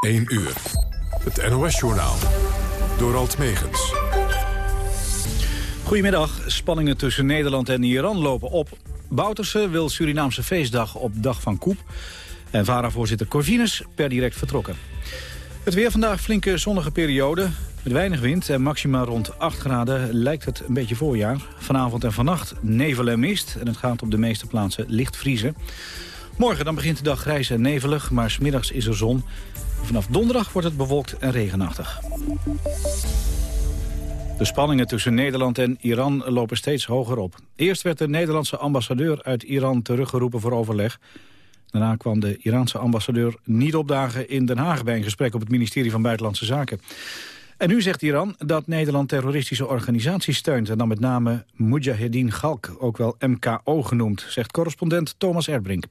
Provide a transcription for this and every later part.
1 uur. Het NOS-journaal. Door Alt Megens. Goedemiddag. Spanningen tussen Nederland en Iran lopen op. Bouterse wil Surinaamse feestdag op dag van Koep. En VARA-voorzitter Corvinus per direct vertrokken. Het weer vandaag flinke zonnige periode. Met weinig wind en maxima rond 8 graden lijkt het een beetje voorjaar. Vanavond en vannacht nevel en mist. En het gaat op de meeste plaatsen licht vriezen. Morgen dan begint de dag grijs en nevelig, maar smiddags is er zon. Vanaf donderdag wordt het bewolkt en regenachtig. De spanningen tussen Nederland en Iran lopen steeds hoger op. Eerst werd de Nederlandse ambassadeur uit Iran teruggeroepen voor overleg. Daarna kwam de Iraanse ambassadeur niet opdagen in Den Haag... bij een gesprek op het ministerie van Buitenlandse Zaken. En nu zegt Iran dat Nederland terroristische organisaties steunt... en dan met name Mujahedin Galk, ook wel MKO genoemd... zegt correspondent Thomas Erbrink.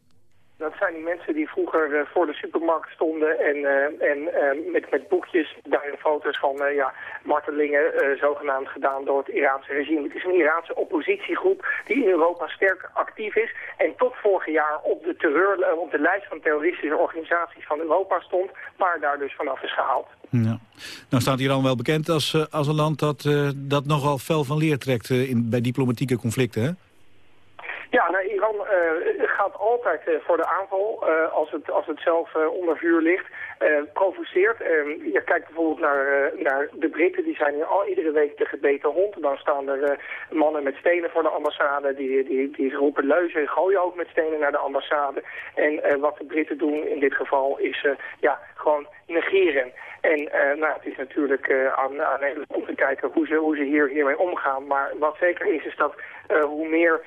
Dat zijn die mensen die vroeger uh, voor de supermarkt stonden en, uh, en uh, met, met boekjes, daarin foto's van ja, martelingen zogenaamd gedaan door het Iraanse regime. Het is een Iraanse oppositiegroep die in Europa sterk actief is en tot vorig jaar op de, terreur, op de lijst van terroristische organisaties van Europa stond, maar daar dus vanaf is gehaald. Ja. Nou staat Iran wel bekend als, als een land dat, dat nogal fel van leer trekt in, bij diplomatieke conflicten, hè? Ja, nou, Iran uh, gaat altijd uh, voor de aanval uh, als, het, als het zelf onder vuur ligt. Provoceert. Ehm, je kijkt bijvoorbeeld naar, naar de Britten, die zijn al iedere week de gebeten hond. Dan staan er mannen met stenen voor de ambassade, die, die, die roepen leuzen, gooien ook met stenen naar de ambassade. En wat de Britten doen in dit geval is ja, gewoon negeren. En nou, het is natuurlijk aan, aan om te kijken hoe ze, hoe ze hier, hiermee omgaan. Maar wat zeker is, is dat hoe meer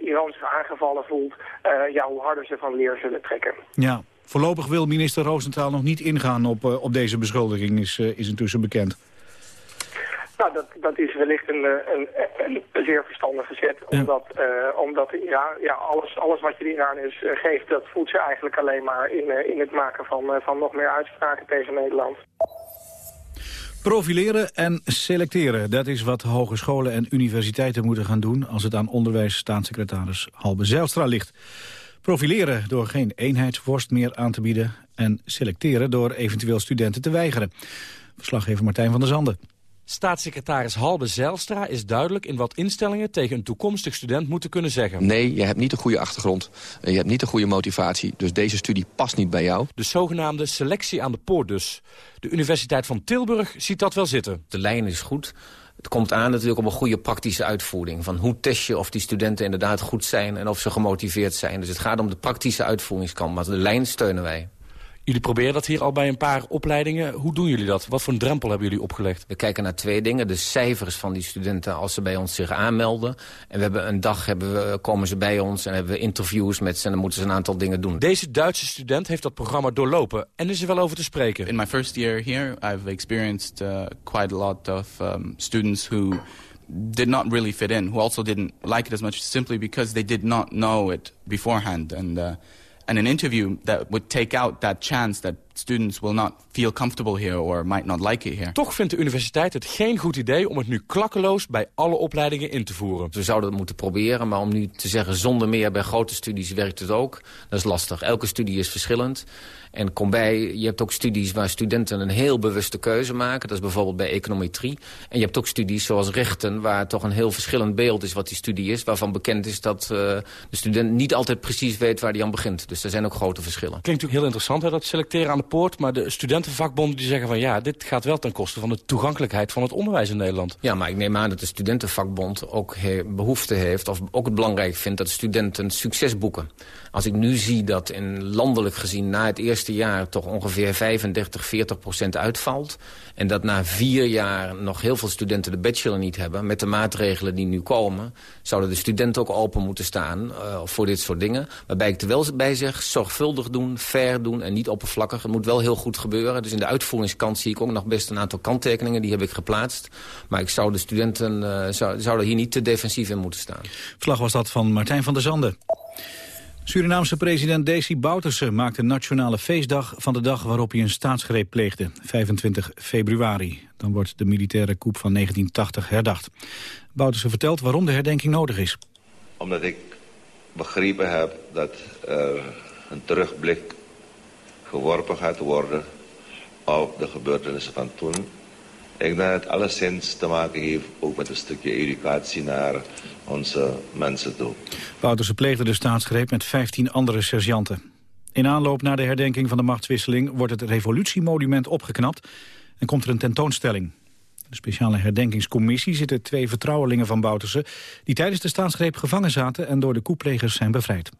Iran zich aangevallen voelt, ja, hoe harder ze van leer zullen trekken. Ja, voorlopig wil minister Roosentaal nog niet ingaan op, op deze beschuldiging, is, is intussen bekend. Nou, dat, dat is wellicht een, een, een zeer verstandige zet. Omdat, ja. uh, omdat Iran, ja, alles, alles wat je de Iraniërs geeft, dat voelt ze eigenlijk alleen maar in, in het maken van, van nog meer uitspraken tegen Nederland. Profileren en selecteren, dat is wat hogescholen en universiteiten moeten gaan doen... als het aan onderwijsstaatssecretaris Halbe Zijlstra ligt. Profileren door geen eenheidsworst meer aan te bieden... en selecteren door eventueel studenten te weigeren. Verslaggever Martijn van der Zanden. Staatssecretaris Halbe Zijlstra is duidelijk in wat instellingen tegen een toekomstig student moeten kunnen zeggen. Nee, je hebt niet een goede achtergrond, je hebt niet een goede motivatie, dus deze studie past niet bij jou. De zogenaamde selectie aan de poort dus. De Universiteit van Tilburg ziet dat wel zitten. De lijn is goed. Het komt aan natuurlijk op een goede praktische uitvoering. Van hoe test je of die studenten inderdaad goed zijn en of ze gemotiveerd zijn. Dus het gaat om de praktische uitvoeringskant, maar de lijn steunen wij. Jullie proberen dat hier al bij een paar opleidingen. Hoe doen jullie dat? Wat voor een drempel hebben jullie opgelegd? We kijken naar twee dingen. De cijfers van die studenten als ze bij ons zich aanmelden. En we hebben een dag hebben we, komen ze bij ons en hebben we interviews met ze... en dan moeten ze een aantal dingen doen. Deze Duitse student heeft dat programma doorlopen en is er wel over te spreken. In my first year here, I've experienced uh, quite a lot of um, students who did not really fit in, who also didn't like it as much simply because they did not know it beforehand. And uh, and an interview that would take out that chance that students will not feel comfortable here or might not like it here. Toch vindt de universiteit het geen goed idee om het nu klakkeloos bij alle opleidingen in te voeren. We zouden het moeten proberen, maar om nu te zeggen zonder meer bij grote studies werkt het ook, dat is lastig. Elke studie is verschillend. En kom bij, je hebt ook studies waar studenten een heel bewuste keuze maken. Dat is bijvoorbeeld bij econometrie. En je hebt ook studies zoals rechten, waar toch een heel verschillend beeld is wat die studie is. Waarvan bekend is dat uh, de student niet altijd precies weet waar die aan begint. Dus er zijn ook grote verschillen. Klinkt natuurlijk heel interessant, hè, dat selecteren aan de Maar de studentenvakbonden die zeggen van ja, dit gaat wel ten koste van de toegankelijkheid van het onderwijs in Nederland. Ja, maar ik neem aan dat de studentenvakbond ook behoefte heeft, of ook het belangrijk vindt dat studenten succes boeken. Als ik nu zie dat in landelijk gezien na het eerste jaar toch ongeveer 35, 40 procent uitvalt... en dat na vier jaar nog heel veel studenten de bachelor niet hebben... met de maatregelen die nu komen... zouden de studenten ook open moeten staan uh, voor dit soort dingen. Waarbij ik er wel bij zeg, zorgvuldig doen, fair doen en niet oppervlakkig. Moet wel heel goed gebeuren. Dus in de uitvoeringskant zie ik ook nog best een aantal kanttekeningen. Die heb ik geplaatst. Maar ik zou de studenten uh, zou, zouden hier niet te defensief in moeten staan. Verslag was dat van Martijn van der Zanden. Surinaamse president Desi Bouterse maakt een nationale feestdag van de dag waarop hij een staatsgreep pleegde, 25 februari. Dan wordt de militaire coup van 1980 herdacht. Bouterse vertelt waarom de herdenking nodig is. Omdat ik begrepen heb dat er een terugblik geworpen gaat worden op de gebeurtenissen van toen. Ik denk dat het alleszins te maken heeft ook met een stukje educatie naar onze mensen toe. Bouterse pleegde de staatsgreep met 15 andere sergeanten. In aanloop naar de herdenking van de machtswisseling wordt het revolutiemonument opgeknapt en komt er een tentoonstelling. De speciale herdenkingscommissie zitten twee vertrouwelingen van Bouterse... die tijdens de staatsgreep gevangen zaten en door de koeplegers zijn bevrijd.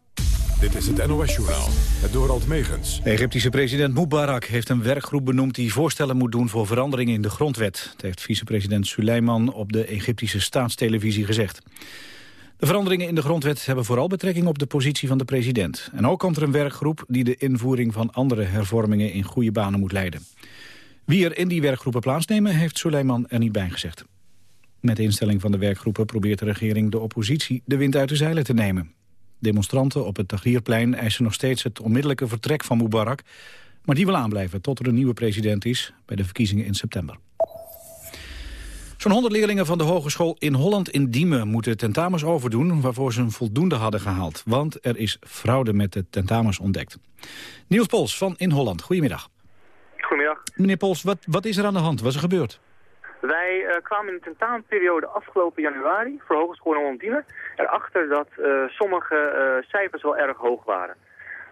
Dit is het NOS-journaal, het Dorald Megens. De Egyptische president Mubarak heeft een werkgroep benoemd... die voorstellen moet doen voor veranderingen in de grondwet. Dat heeft vicepresident Suleiman op de Egyptische staatstelevisie gezegd. De veranderingen in de grondwet hebben vooral betrekking op de positie van de president. En ook komt er een werkgroep die de invoering van andere hervormingen in goede banen moet leiden. Wie er in die werkgroepen plaatsnemen, heeft Suleiman er niet bij gezegd. Met instelling van de werkgroepen probeert de regering de oppositie de wind uit de zeilen te nemen. Demonstranten op het Tahrirplein eisen nog steeds het onmiddellijke vertrek van Mubarak, maar die wil aanblijven tot er een nieuwe president is bij de verkiezingen in september. Zo'n 100 leerlingen van de Hogeschool in Holland in Diemen moeten tentamens overdoen waarvoor ze een voldoende hadden gehaald. Want er is fraude met de tentamens ontdekt. Niels Pols van In Holland, goedemiddag. Goedemiddag. Meneer Pols, wat, wat is er aan de hand? Wat is er gebeurd? Wij uh, kwamen in de tentamenperiode afgelopen januari voor Hogeschool Holland Diemen erachter dat uh, sommige uh, cijfers wel erg hoog waren.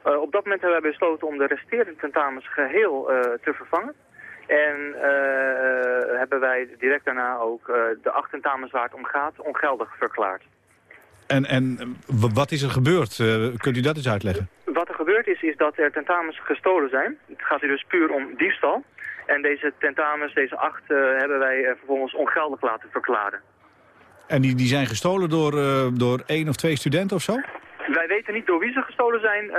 op dat moment hebben wij besloten om de resterende tentamens geheel te vervangen. En hebben wij direct daarna ook de acht tentamens waar het om gaat ongeldig verklaard. En, en wat is er gebeurd? Uh, kunt u dat eens uitleggen? Wat er gebeurd is, is dat er tentamens gestolen zijn. Het gaat hier dus puur om diefstal. En deze tentamens, deze acht, hebben wij vervolgens ongeldig laten verklaren. En die, die zijn gestolen door, door één of twee studenten of zo? Wij weten niet door wie ze gestolen zijn. Uh,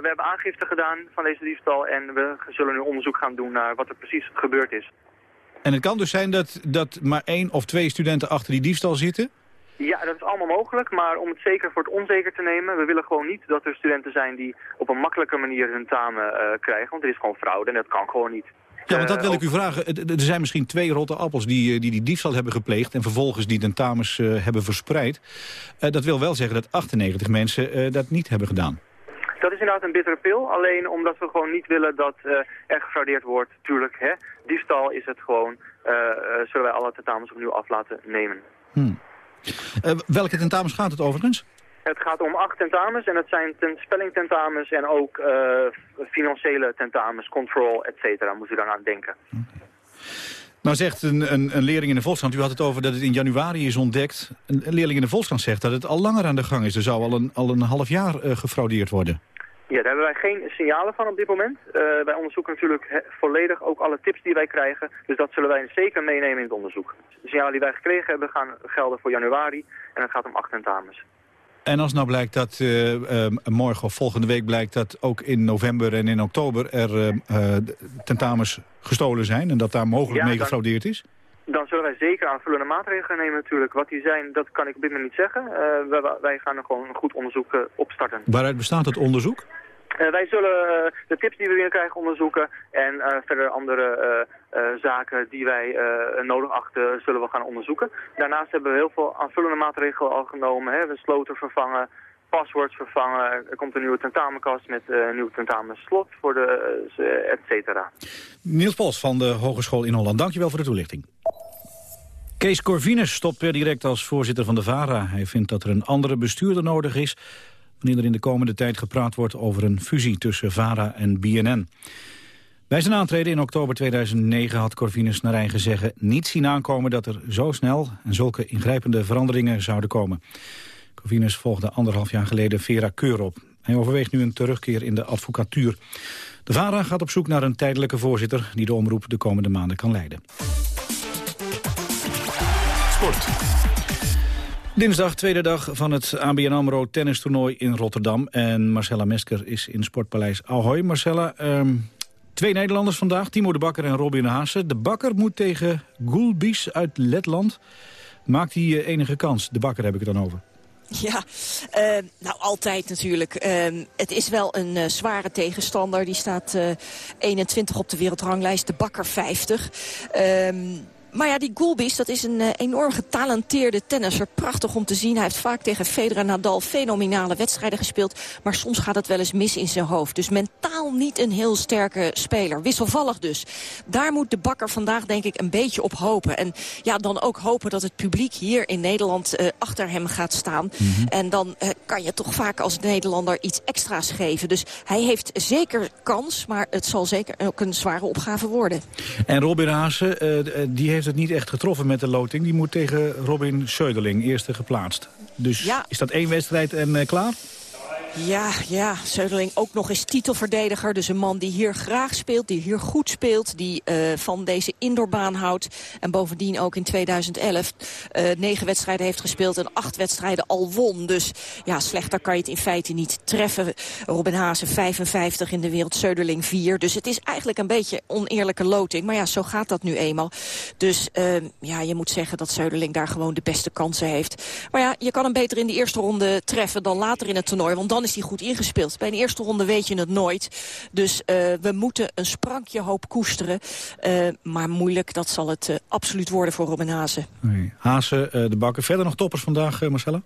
we hebben aangifte gedaan van deze diefstal en we zullen nu onderzoek gaan doen naar wat er precies gebeurd is. En het kan dus zijn dat, dat maar één of twee studenten achter die diefstal zitten? Ja, dat is allemaal mogelijk, maar om het zeker voor het onzeker te nemen... we willen gewoon niet dat er studenten zijn die op een makkelijke manier hun tamen uh, krijgen. Want er is gewoon fraude en dat kan gewoon niet. Ja, want dat wil ik u vragen. Er zijn misschien twee rotte appels die die, die diefstal hebben gepleegd... en vervolgens die tentamens uh, hebben verspreid. Uh, dat wil wel zeggen dat 98 mensen uh, dat niet hebben gedaan. Dat is inderdaad een bittere pil. Alleen omdat we gewoon niet willen dat er gefraudeerd wordt. Tuurlijk, hè. diefstal is het gewoon. zullen wij alle tentamens opnieuw af laten nemen. Hmm. Welke tentamens gaat het overigens? Het gaat om acht tentamens en het zijn ten spellingtentamens en ook uh, financiële tentamens, control, et cetera. Moet u dan aan denken. Nou zegt een, een, een, leerling in de Volkskrant, u had het over dat het in januari is ontdekt. Een, een leerling in de Volkskrant zegt dat het al langer aan de gang is. Er zou al een, al een half jaar uh, gefraudeerd worden. Ja, daar hebben wij geen signalen van op dit moment. Uh, wij onderzoeken natuurlijk volledig ook alle tips die wij krijgen. Dus dat zullen wij zeker meenemen in het onderzoek. De signalen die wij gekregen hebben gaan gelden voor januari. En het gaat om acht tentamens. En als nou blijkt dat uh, uh, morgen of volgende week blijkt dat ook in november en in oktober er tentamens gestolen zijn en dat daar mogelijk ja, mee gefraudeerd is? Dan zullen wij zeker aanvullende maatregelen nemen natuurlijk. Wat die zijn, dat kan ik op dit moment niet zeggen. Wij, wij, gaan er gewoon een goed onderzoek opstarten. Waaruit bestaat het onderzoek? Uh, wij zullen uh, de tips die we binnenkrijgen onderzoeken en uh, verder andere zaken die wij nodig achten zullen we gaan onderzoeken. Daarnaast hebben we heel veel aanvullende maatregelen al genomen. Hè. We sloten vervangen, passwords vervangen, er komt een nieuwe tentamenkast met een nieuwe tentamenslot voor de et cetera. Niels Pols van de Hogeschool in Holland, dankjewel voor de toelichting. Kees Corvinus stopt per direct als voorzitter van de VARA. Hij vindt dat er een andere bestuurder nodig is wanneer er in de komende tijd gepraat wordt over een fusie tussen VARA en BNN. Bij zijn aantreden in oktober 2009 had Corvinus naar eigen zeggen niet zien aankomen dat er zo snel en zulke ingrijpende veranderingen zouden komen. Corvinus volgde anderhalf jaar geleden Vera Keur op. Hij overweegt nu een terugkeer in de advocatuur. De VARA gaat op zoek naar een tijdelijke voorzitter die de omroep de komende maanden kan leiden. Dinsdag, tweede dag van het ABN AMRO tennistoernooi in Rotterdam. En Marcella Mesker is in Sportpaleis Ahoy. Marcella, um, twee Nederlanders vandaag, Timo de Bakker en Robin Haase. De Bakker moet tegen Gulbis uit Letland. Maakt hij uh, enige kans? De Bakker heb ik het dan over. Ja, uh, nou altijd natuurlijk. Uh, het is wel een uh, zware tegenstander. Die staat 21 op de wereldranglijst, de Bakker 50. Maar ja, die Gulbis, dat is een uh, enorm getalenteerde tennisser. Prachtig om te zien. Hij heeft vaak tegen Federer Nadal fenomenale wedstrijden gespeeld. Maar soms gaat het wel eens mis in zijn hoofd. Dus mentaal niet een heel sterke speler. Wisselvallig dus. Daar moet de bakker vandaag denk ik een beetje op hopen. En ja, dan ook hopen dat het publiek hier in Nederland uh, achter hem gaat staan. Mm -hmm. En dan uh, kan je toch vaak als Nederlander iets extra's geven. Dus hij heeft zeker kans, maar het zal zeker ook een zware opgave worden. En Robin Haase, die heeft het niet echt getroffen met de loting. Die moet tegen Robin Söderling, eerste geplaatst. Dus ja. is dat één wedstrijd en klaar? Ja, ja, Zeudeling ook nog eens titelverdediger. Dus een man die hier graag speelt, die hier goed speelt. Die uh, van deze indoorbaan houdt. En bovendien ook in 2011 uh, negen wedstrijden heeft gespeeld en acht wedstrijden al won. Dus ja, slechter kan je het in feite niet treffen. Robin Haase 55 in de wereld, Zeudeling 4. Dus het is eigenlijk een beetje oneerlijke loting. Maar ja, zo gaat dat nu eenmaal. Dus uh, ja, je moet zeggen dat Zeudeling daar gewoon de beste kansen heeft. Maar ja, je kan hem beter in de eerste ronde treffen dan later in het toernooi. Want dan is hij goed ingespeeld. Bij een eerste ronde weet je het nooit. Dus uh, we moeten een sprankje hoop koesteren. Uh, maar moeilijk, dat zal het uh, absoluut worden voor Robin Hazen. Nee. Hazen, de bakken. Verder nog toppers vandaag, Marcella?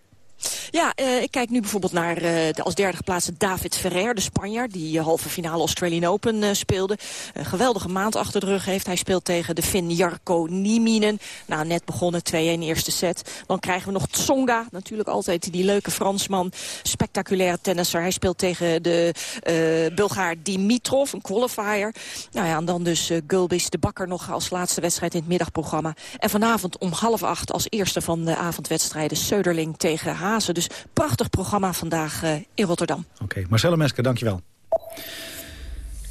Ja, uh, ik kijk nu bijvoorbeeld naar uh, de als derde geplaatste David Ferrer, de Spanjaard... die uh, halve finale Australian Open speelde. Een geweldige maand achter de rug heeft. Hij speelt tegen de Fin Jarko Nieminen. Nou, net begonnen, 2-1 eerste set. Dan krijgen we nog Tsonga, natuurlijk altijd die leuke Fransman. Spectaculaire tennisser. Hij speelt tegen de Bulgaar Dimitrov, een qualifier. Nou ja, en dan dus Gulbis de Bakker nog als laatste wedstrijd in het middagprogramma. En vanavond om half acht als eerste van de avondwedstrijden... Söderling tegen Dus prachtig programma vandaag uh, in Rotterdam. Oké, okay. Mesker, dankjewel.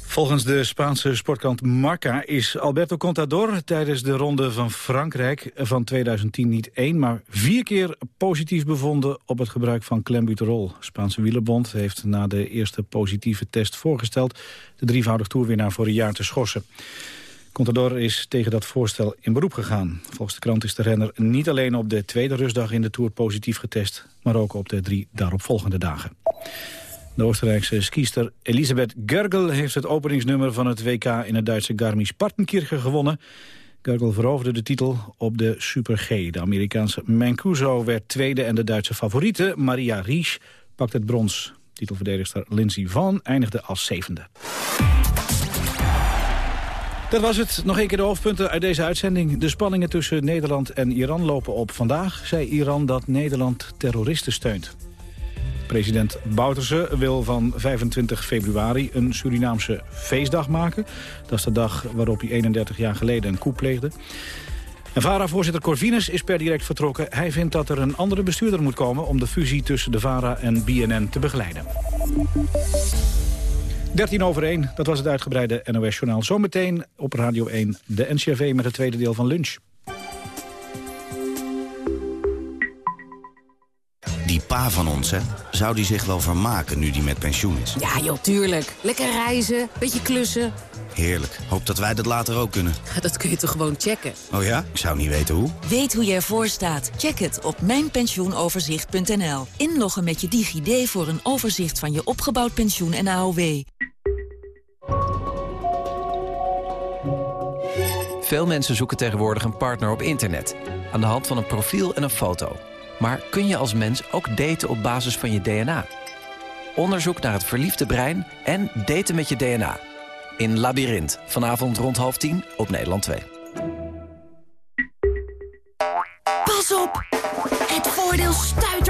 Volgens de Spaanse sportkant Marca is Alberto Contador tijdens de ronde van Frankrijk van 2010 niet één, maar vier keer positief bevonden op het gebruik van clenbuterol. Spaanse wielerbond heeft na de eerste positieve test voorgesteld de drievoudig toerwinnaar voor een jaar te schorsen. Contador is tegen dat voorstel in beroep gegaan. Volgens de krant is de renner niet alleen op de tweede rustdag in de Tour positief getest... maar ook op de drie daaropvolgende dagen. De Oostenrijkse skiester Elisabeth Gergel heeft het openingsnummer van het WK in het Duitse Garmisch-Partenkirchen gewonnen. Gergel veroverde de titel op de Super G. De Amerikaanse Mancuso werd tweede en de Duitse favoriete Maria Riesch pakt het brons. Titelverdedigster Lindsey Van eindigde als zevende. Dat was het. Nog een keer de hoofdpunten uit deze uitzending. De spanningen tussen Nederland en Iran lopen op. Vandaag zei Iran dat Nederland terroristen steunt. President Bouterse wil van 25 februari een Surinaamse feestdag maken. Dat is de dag waarop hij 31 jaar geleden een coup pleegde. En VARA-voorzitter Corvinus is per direct vertrokken. Hij vindt dat er een andere bestuurder moet komen... om de fusie tussen de VARA en BNN te begeleiden. 13 over 1, dat was het uitgebreide NOS-journaal. Zometeen op Radio 1 de NCRV met het tweede deel van lunch. Die pa van ons, hè? Zou die zich wel vermaken nu die met pensioen is? Ja, joh, tuurlijk. Lekker reizen, beetje klussen. Heerlijk. Hoop dat wij dat later ook kunnen. Dat kun je toch gewoon checken? Oh ja? Ik zou niet weten hoe. Weet hoe je ervoor staat? Check het op mijnpensioenoverzicht.nl. Inloggen met je DigiD voor een overzicht van je opgebouwd pensioen en AOW. Veel mensen zoeken tegenwoordig een partner op internet. Aan de hand van een profiel en een foto. Maar kun je als mens ook daten op basis van je DNA? Onderzoek naar het verliefde brein en daten met je DNA. In Labyrinth, vanavond rond half tien op Nederland 2.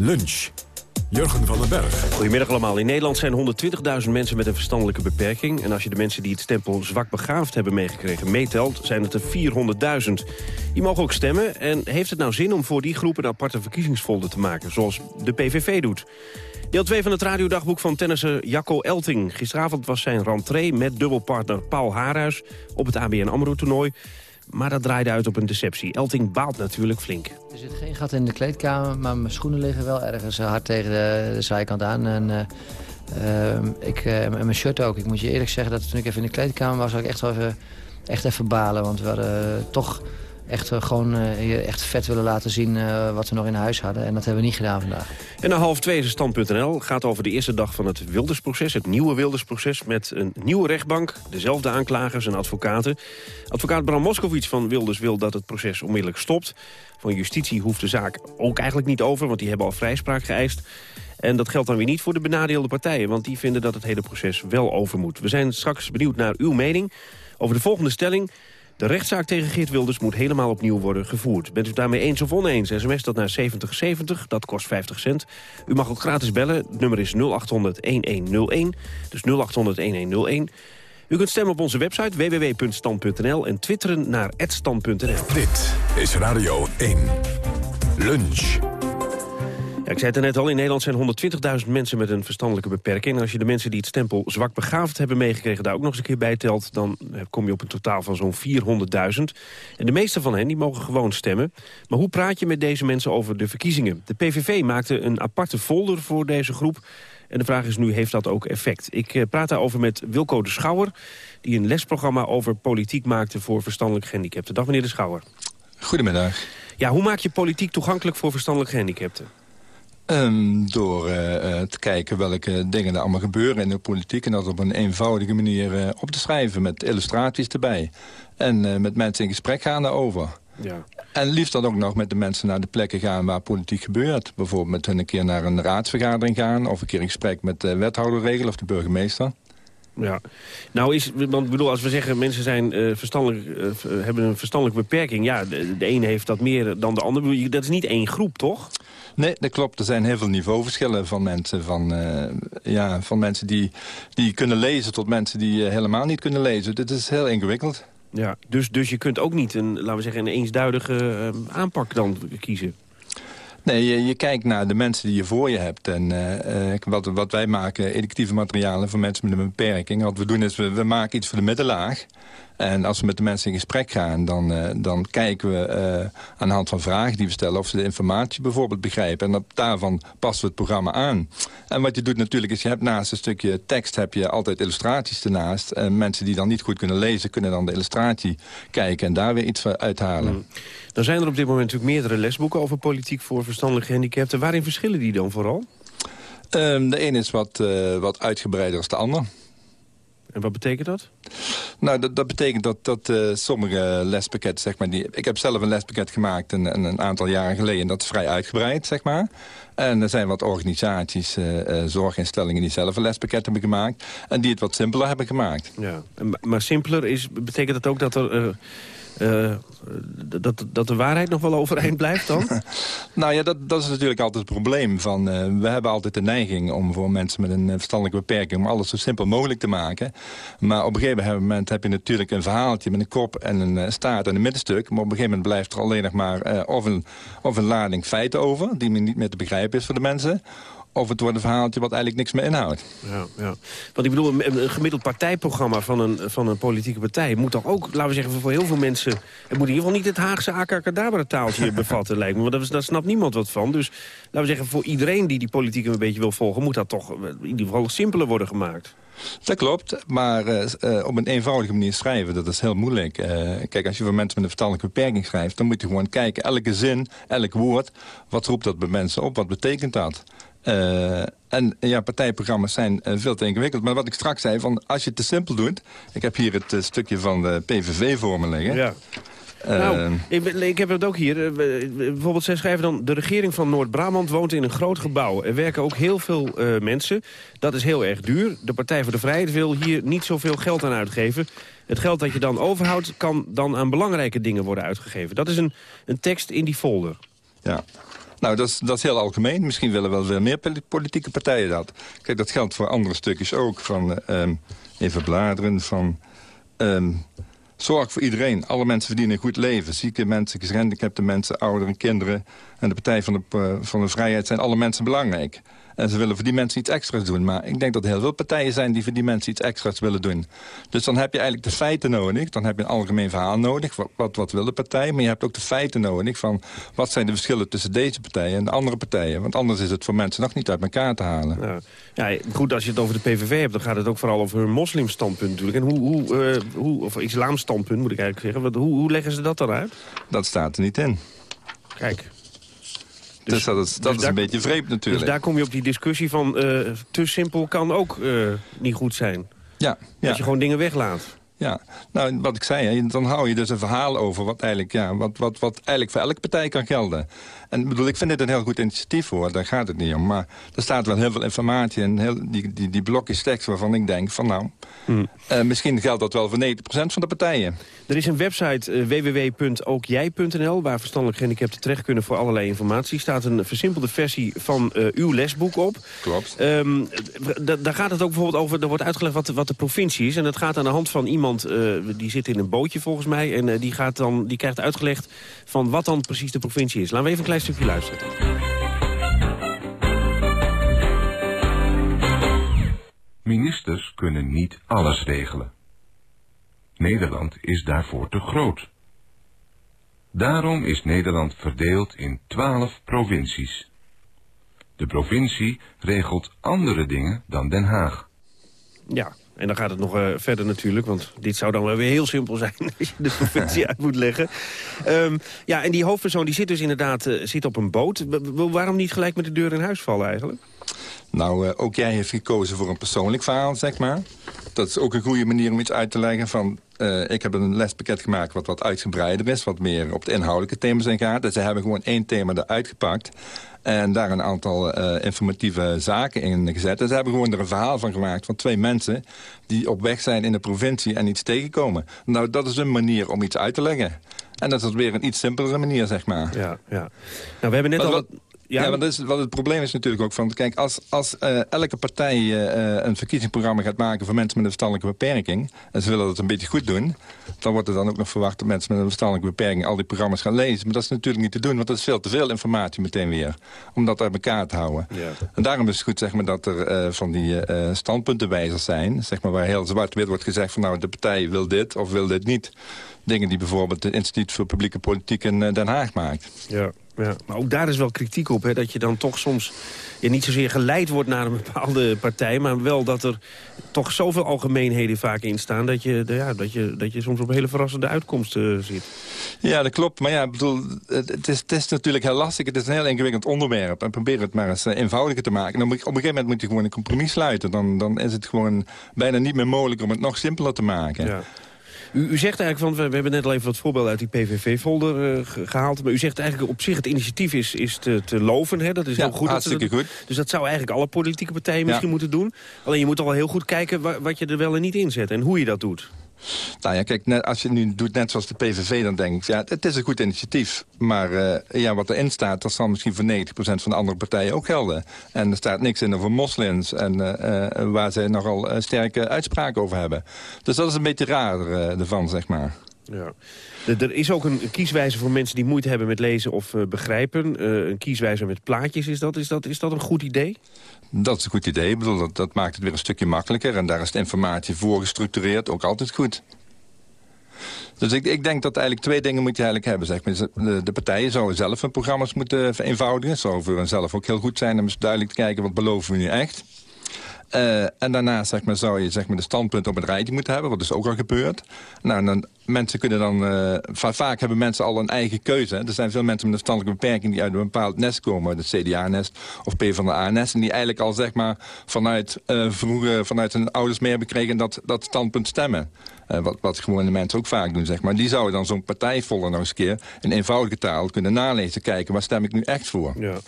Lunch. Jurgen van den Berg. Goedemiddag allemaal. In Nederland zijn 120.000 mensen met een verstandelijke beperking. En als je de mensen die het stempel zwak begaafd hebben meegekregen meetelt... zijn het er 400.000. Die mogen ook stemmen. En heeft het nou zin om voor die groep een aparte verkiezingsfolder te maken... zoals de PVV doet? Deel 2 van het radiodagboek van tennisser Jacco Elting. Gisteravond was zijn rentree met dubbelpartner Paul Haarhuis... op het ABN AMRO-toernooi. Maar dat draaide uit op een deceptie. Elting baalt natuurlijk flink. Er zit geen gat in de kleedkamer, maar mijn schoenen liggen wel ergens hard tegen de, zijkant aan. En, uh, ik, uh, en mijn shirt ook. Ik moet je eerlijk zeggen dat toen ik even in de kleedkamer was... had ik echt, even, echt even balen, want we hadden toch echt uh, gewoon uh, echt vet willen laten zien uh, wat we nog in huis hadden. En dat hebben we niet gedaan vandaag. En na half twee is stand.nl gaat over de eerste dag van het Wildersproces. Het nieuwe Wildersproces met een nieuwe rechtbank. Dezelfde aanklagers en advocaten. Advocaat Bram Moskowitz van Wilders wil dat het proces onmiddellijk stopt. Van justitie hoeft de zaak ook eigenlijk niet over, want die hebben al vrijspraak geëist. En dat geldt dan weer niet voor de benadeelde partijen... want die vinden dat het hele proces wel over moet. We zijn straks benieuwd naar uw mening over de volgende stelling... De rechtszaak tegen Geert Wilders moet helemaal opnieuw worden gevoerd. Bent u daarmee eens of oneens? SMS dat naar 7070, dat kost 50 cent. U mag ook gratis bellen, het nummer is 0800-1101. Dus 0800-1101. U kunt stemmen op onze website www.stand.nl en twitteren naar @stand.nl. Dit is Radio 1. Lunch. Ja, ik zei het er net al, in Nederland zijn 120.000 mensen met een verstandelijke beperking. En als je de mensen die het stempel zwak begaafd hebben meegekregen... daar ook nog eens een keer bij telt, dan kom je op een totaal van zo'n 400.000. En de meeste van hen die mogen gewoon stemmen. Maar hoe praat je met deze mensen over de verkiezingen? De PVV maakte een aparte folder voor deze groep. En de vraag is nu, heeft dat ook effect? Ik uh, praat daarover met Wilco de Schouwer... die een lesprogramma over politiek maakte voor verstandelijk gehandicapten. Dag meneer de Schouwer. Goedemiddag. Ja, hoe maak je politiek toegankelijk voor verstandelijk gehandicapten? Um, door uh, te kijken welke dingen er allemaal gebeuren in de politiek... en dat op een eenvoudige manier uh, op te schrijven met illustraties erbij. En met mensen in gesprek gaan daarover. Ja. En liefst dan ook nog met de mensen naar de plekken gaan waar politiek gebeurt. Bijvoorbeeld met hun een keer naar een raadsvergadering gaan... of een keer in gesprek met de wethouderregel of de burgemeester. Ja, nou is, want bedoel, als we zeggen mensen zijn uh, verstandelijk, uh, hebben een verstandelijke beperking, ja, de, de een heeft dat meer dan de ander. Dat is niet één groep, toch? Nee, dat klopt. Er zijn heel veel niveauverschillen van mensen. Van, uh, ja, van mensen die, die kunnen lezen tot mensen die helemaal niet kunnen lezen. Dit is heel ingewikkeld. Ja, dus, dus je kunt ook niet een, laten we zeggen, een eensduidige aanpak dan kiezen. Nee, je, je, kijkt naar de mensen die je voor je hebt. En uh, wat, wat wij maken, educatieve materialen voor mensen met een beperking. Wat we doen is, we, we maken iets voor de middenlaag. En als we met de mensen in gesprek gaan, dan, uh, dan kijken we uh, aan de hand van vragen die we stellen... of ze de informatie bijvoorbeeld begrijpen. En op, daarvan passen we het programma aan. En wat je doet natuurlijk is, je hebt naast een stukje tekst... heb je altijd illustraties ernaast. En mensen die dan niet goed kunnen lezen, kunnen dan de illustratie kijken... en daar weer iets uithalen. Mm. Dan zijn er op dit moment natuurlijk meerdere lesboeken... over politiek voor verstandelijk gehandicapten. Waarin verschillen die dan vooral? Um, de een is wat, uh, wat uitgebreider dan de ander. En wat betekent dat? Nou, dat, dat betekent dat, dat uh, sommige lespakketten, zeg maar... Die, ik heb zelf een lespakket gemaakt een, een, een, aantal jaren geleden. En dat is vrij uitgebreid, zeg maar. En er zijn wat organisaties, uh, uh, zorginstellingen... die zelf een lespakket hebben gemaakt. En die het wat simpeler hebben gemaakt. Ja, maar simpeler is, betekent dat ook dat er... Uh, dat, dat de waarheid nog wel overeind blijft dan? nou ja, dat, dat is natuurlijk altijd het probleem. Van, uh, we hebben altijd de neiging om voor mensen met een verstandelijke beperking... om alles zo simpel mogelijk te maken. Maar op een gegeven moment heb je natuurlijk een verhaaltje... met een kop en een staart en een middenstuk. Maar op een gegeven moment blijft er alleen nog maar of, een, of een lading feiten over... die niet meer te begrijpen is voor de mensen of het wordt een verhaaltje wat eigenlijk niks meer inhoudt. Ja, ja. Want ik bedoel, een, een gemiddeld partijprogramma van een, van een politieke partij... moet toch ook, laten we zeggen, voor heel veel mensen... het moet in ieder geval niet het Haagse akakadabra taaltje bevatten, lijkt me. Want dat, daar snapt niemand wat van. Dus laten we zeggen, voor iedereen die die politiek een beetje wil volgen... moet dat toch in ieder geval simpeler worden gemaakt. Dat klopt, maar uh, uh, op een eenvoudige manier schrijven, dat is heel moeilijk. Uh, kijk, als je voor mensen met een verstandelijke beperking schrijft... dan moet je gewoon kijken, elke zin, elk woord... wat roept dat bij mensen op, wat betekent dat? Uh, en ja, partijprogramma's zijn uh, veel te ingewikkeld. Maar wat ik straks zei, van als je het te simpel doet... ik heb hier het uh, stukje van de PVV voor me liggen. Ja. nou, ik, ik, heb het ook hier. bijvoorbeeld, zij schrijven dan... de regering van Noord-Brabant woont in een groot gebouw. Er werken ook heel veel mensen. Dat is heel erg duur. De Partij voor de Vrijheid wil hier niet zoveel geld aan uitgeven. Het geld dat je dan overhoudt... kan dan aan belangrijke dingen worden uitgegeven. Dat is een, een tekst in die folder. Ja. Nou, dat is, dat is heel algemeen. Misschien willen wel weer meer politieke partijen dat. Kijk, dat geldt voor andere stukjes ook. Van, um, even bladeren, van... Um, zorg voor iedereen. Alle mensen verdienen een goed leven. Zieke mensen, gehandicapte mensen, ouderen, kinderen. En de Partij van de, uh, van de Vrijheid zijn alle mensen belangrijk. En ze willen voor die mensen iets extra's doen. Maar ik denk dat er heel veel partijen zijn die voor die mensen iets extra's willen doen. Dus dan heb je eigenlijk de feiten nodig. Dan heb je een algemeen verhaal nodig. Wat, wat, wat wil de partij? Maar je hebt ook de feiten nodig van wat zijn de verschillen tussen deze partijen en de andere partijen. Want anders is het voor mensen nog niet uit elkaar te halen. Ja, ja goed, als je het over de PVV hebt, dan gaat het ook vooral over hun moslimstandpunt natuurlijk. En hoe, hoe, uh, hoe of islamstandpunt moet ik eigenlijk zeggen. Hoe, hoe leggen ze dat dan uit? Dat staat er niet in. Kijk. Dus, dus dat is, dat dus is een beetje vreemd natuurlijk. Dus daar kom je op die discussie van uh, te simpel kan ook uh, niet goed zijn. Ja, ja. Dat je gewoon dingen weglaat. Ja, nou, wat ik zei, dan hou je dus een verhaal over... wat eigenlijk, ja, wat, wat, wat eigenlijk voor elke partij kan gelden. En bedoel, ik vind dit een heel goed initiatief voor, daar gaat het niet om. Maar er staat wel heel veel informatie en heel, die, die, die blokjes tekst waarvan ik denk van nou... Hmm. Uh, misschien geldt dat wel voor 90% van de partijen. Er is een website uh, www.ookjij.nl waar verstandelijk gehandicapten terecht kunnen voor allerlei informatie. staat een versimpelde versie van uh, uw lesboek op. Klopt. Um, daar gaat het ook bijvoorbeeld over, er wordt uitgelegd wat, wat de provincie is. En dat gaat aan de hand van iemand, die zit in een bootje volgens mij. En die, gaat dan, die krijgt uitgelegd van wat dan precies de provincie is. Laten we even een klein stukje luisteren. Ministers kunnen niet alles regelen. Nederland is daarvoor te groot. Daarom is Nederland verdeeld in twaalf provincies. De provincie regelt andere dingen dan Den Haag. Ja, en dan gaat het nog uh, verder natuurlijk, want dit zou dan wel weer heel simpel zijn... als je de provincie uit moet leggen. Um, ja, en die hoofdpersoon die zit dus inderdaad uh, zit op een boot. waarom niet gelijk met de deur in huis vallen eigenlijk? Nou, uh, ook jij heeft gekozen voor een persoonlijk verhaal, zeg maar. Dat is ook een goede manier om iets uit te leggen van... Ik heb een lespakket gemaakt wat wat uitgebreider is... wat meer op de inhoudelijke thema's in gaat. Dus ze hebben gewoon één thema eruit gepakt... En daar een aantal uh, informatieve zaken in gezet. En ze hebben gewoon er een verhaal van gemaakt van twee mensen... die op weg zijn in de provincie en iets tegenkomen. Nou, dat is een manier om iets uit te leggen. En dat is weer een iets simpelere manier, zeg maar. Ja, ja. Nou, we hebben net al... Ja, ja want is, wat het probleem is natuurlijk ook van... Kijk, als, als uh, elke partij uh, een verkiezingsprogramma gaat maken... voor mensen met een verstandelijke beperking... en ze willen dat een beetje goed doen... dan wordt er dan ook nog verwacht dat mensen met een verstandelijke beperking... al die programma's gaan lezen. Maar dat is natuurlijk niet te doen, want dat is veel te veel informatie meteen weer. Om dat uit elkaar te houden. Ja. En daarom is het goed zeg maar, dat er uh, van die standpuntenwijzers zijn... Zeg maar, waar heel zwart-wit wordt gezegd van... nou, de partij wil dit of wil dit niet. Dingen die bijvoorbeeld het Instituut voor Publieke Politiek in Den Haag maakt. Ja ja. Maar ook daar is wel kritiek op, hè, dat je dan toch soms ja, niet zozeer geleid wordt naar een bepaalde partij... maar wel dat er toch zoveel algemeenheden vaak in staan... dat je, ja, dat je, dat je soms op hele verrassende uitkomsten zit. Ja, dat klopt. Maar ja, bedoel, het, is, het is natuurlijk heel lastig. Het is een heel ingewikkeld onderwerp. En probeer het maar eens eh, eenvoudiger te maken. En op een gegeven moment moet je gewoon een compromis sluiten. Dan, dan is het gewoon bijna niet meer mogelijk om het nog simpeler te maken. Ja. U, u, zegt eigenlijk, van, we, hebben net al even wat voorbeelden uit die PVV-folder uh, gehaald. Maar u zegt eigenlijk op zich het initiatief is, is te, te loven. Hè? Dat is heel goed. hartstikke dat, goed. Dus dat zou eigenlijk alle politieke partijen misschien moeten doen. Alleen je moet al heel goed kijken wat je er wel en niet in zet. En hoe je dat doet. Nou ja, kijk, net, als je nu doet net zoals de PVV, dan denk ik... ja, het is een goed initiatief. Maar uh, ja, wat erin staat, dat zal misschien voor 90% van de andere partijen ook gelden. En er staat niks in over moslims... En, uh, waar zij nogal sterke uitspraken over hebben. Dus dat is een beetje raar ervan, zeg maar. Ja. Er is ook een kieswijze voor mensen die moeite hebben met lezen of uh, begrijpen. Uh, een kieswijze met plaatjes, is dat, is, dat, is dat een goed idee? Dat is een goed idee. Ik bedoel, dat, dat maakt het weer een stukje makkelijker. En daar is de informatie voor gestructureerd ook altijd goed. Dus ik, ik, denk dat eigenlijk twee dingen moet je eigenlijk hebben. Zeg maar. de, de, partijen zouden zelf hun programma's moeten vereenvoudigen. Het zou voor henzelf ook heel goed zijn om eens duidelijk te kijken... wat beloven we nu echt. Uh, en daarnaast zeg maar, zou je zeg maar, de standpunt op het rijtje moeten hebben, wat dus ook al gebeurt. Nou, dan, mensen kunnen dan, uh, vaak hebben mensen al een eigen keuze. Er zijn veel mensen met een verstandelijke beperking die uit een bepaald nest komen, het CDA-nest of P van de A-nest. En die eigenlijk al zeg maar, vanuit uh, vroeger vanuit hun ouders mee hebben gekregen dat, dat standpunt stemmen. Uh, wat, wat gewone mensen ook vaak doen, zeg maar. Die zouden dan zo'n partijvoller nog eens een keer in eenvoudige taal kunnen nalezen. Kijken, waar stem ik nu echt voor? Ja.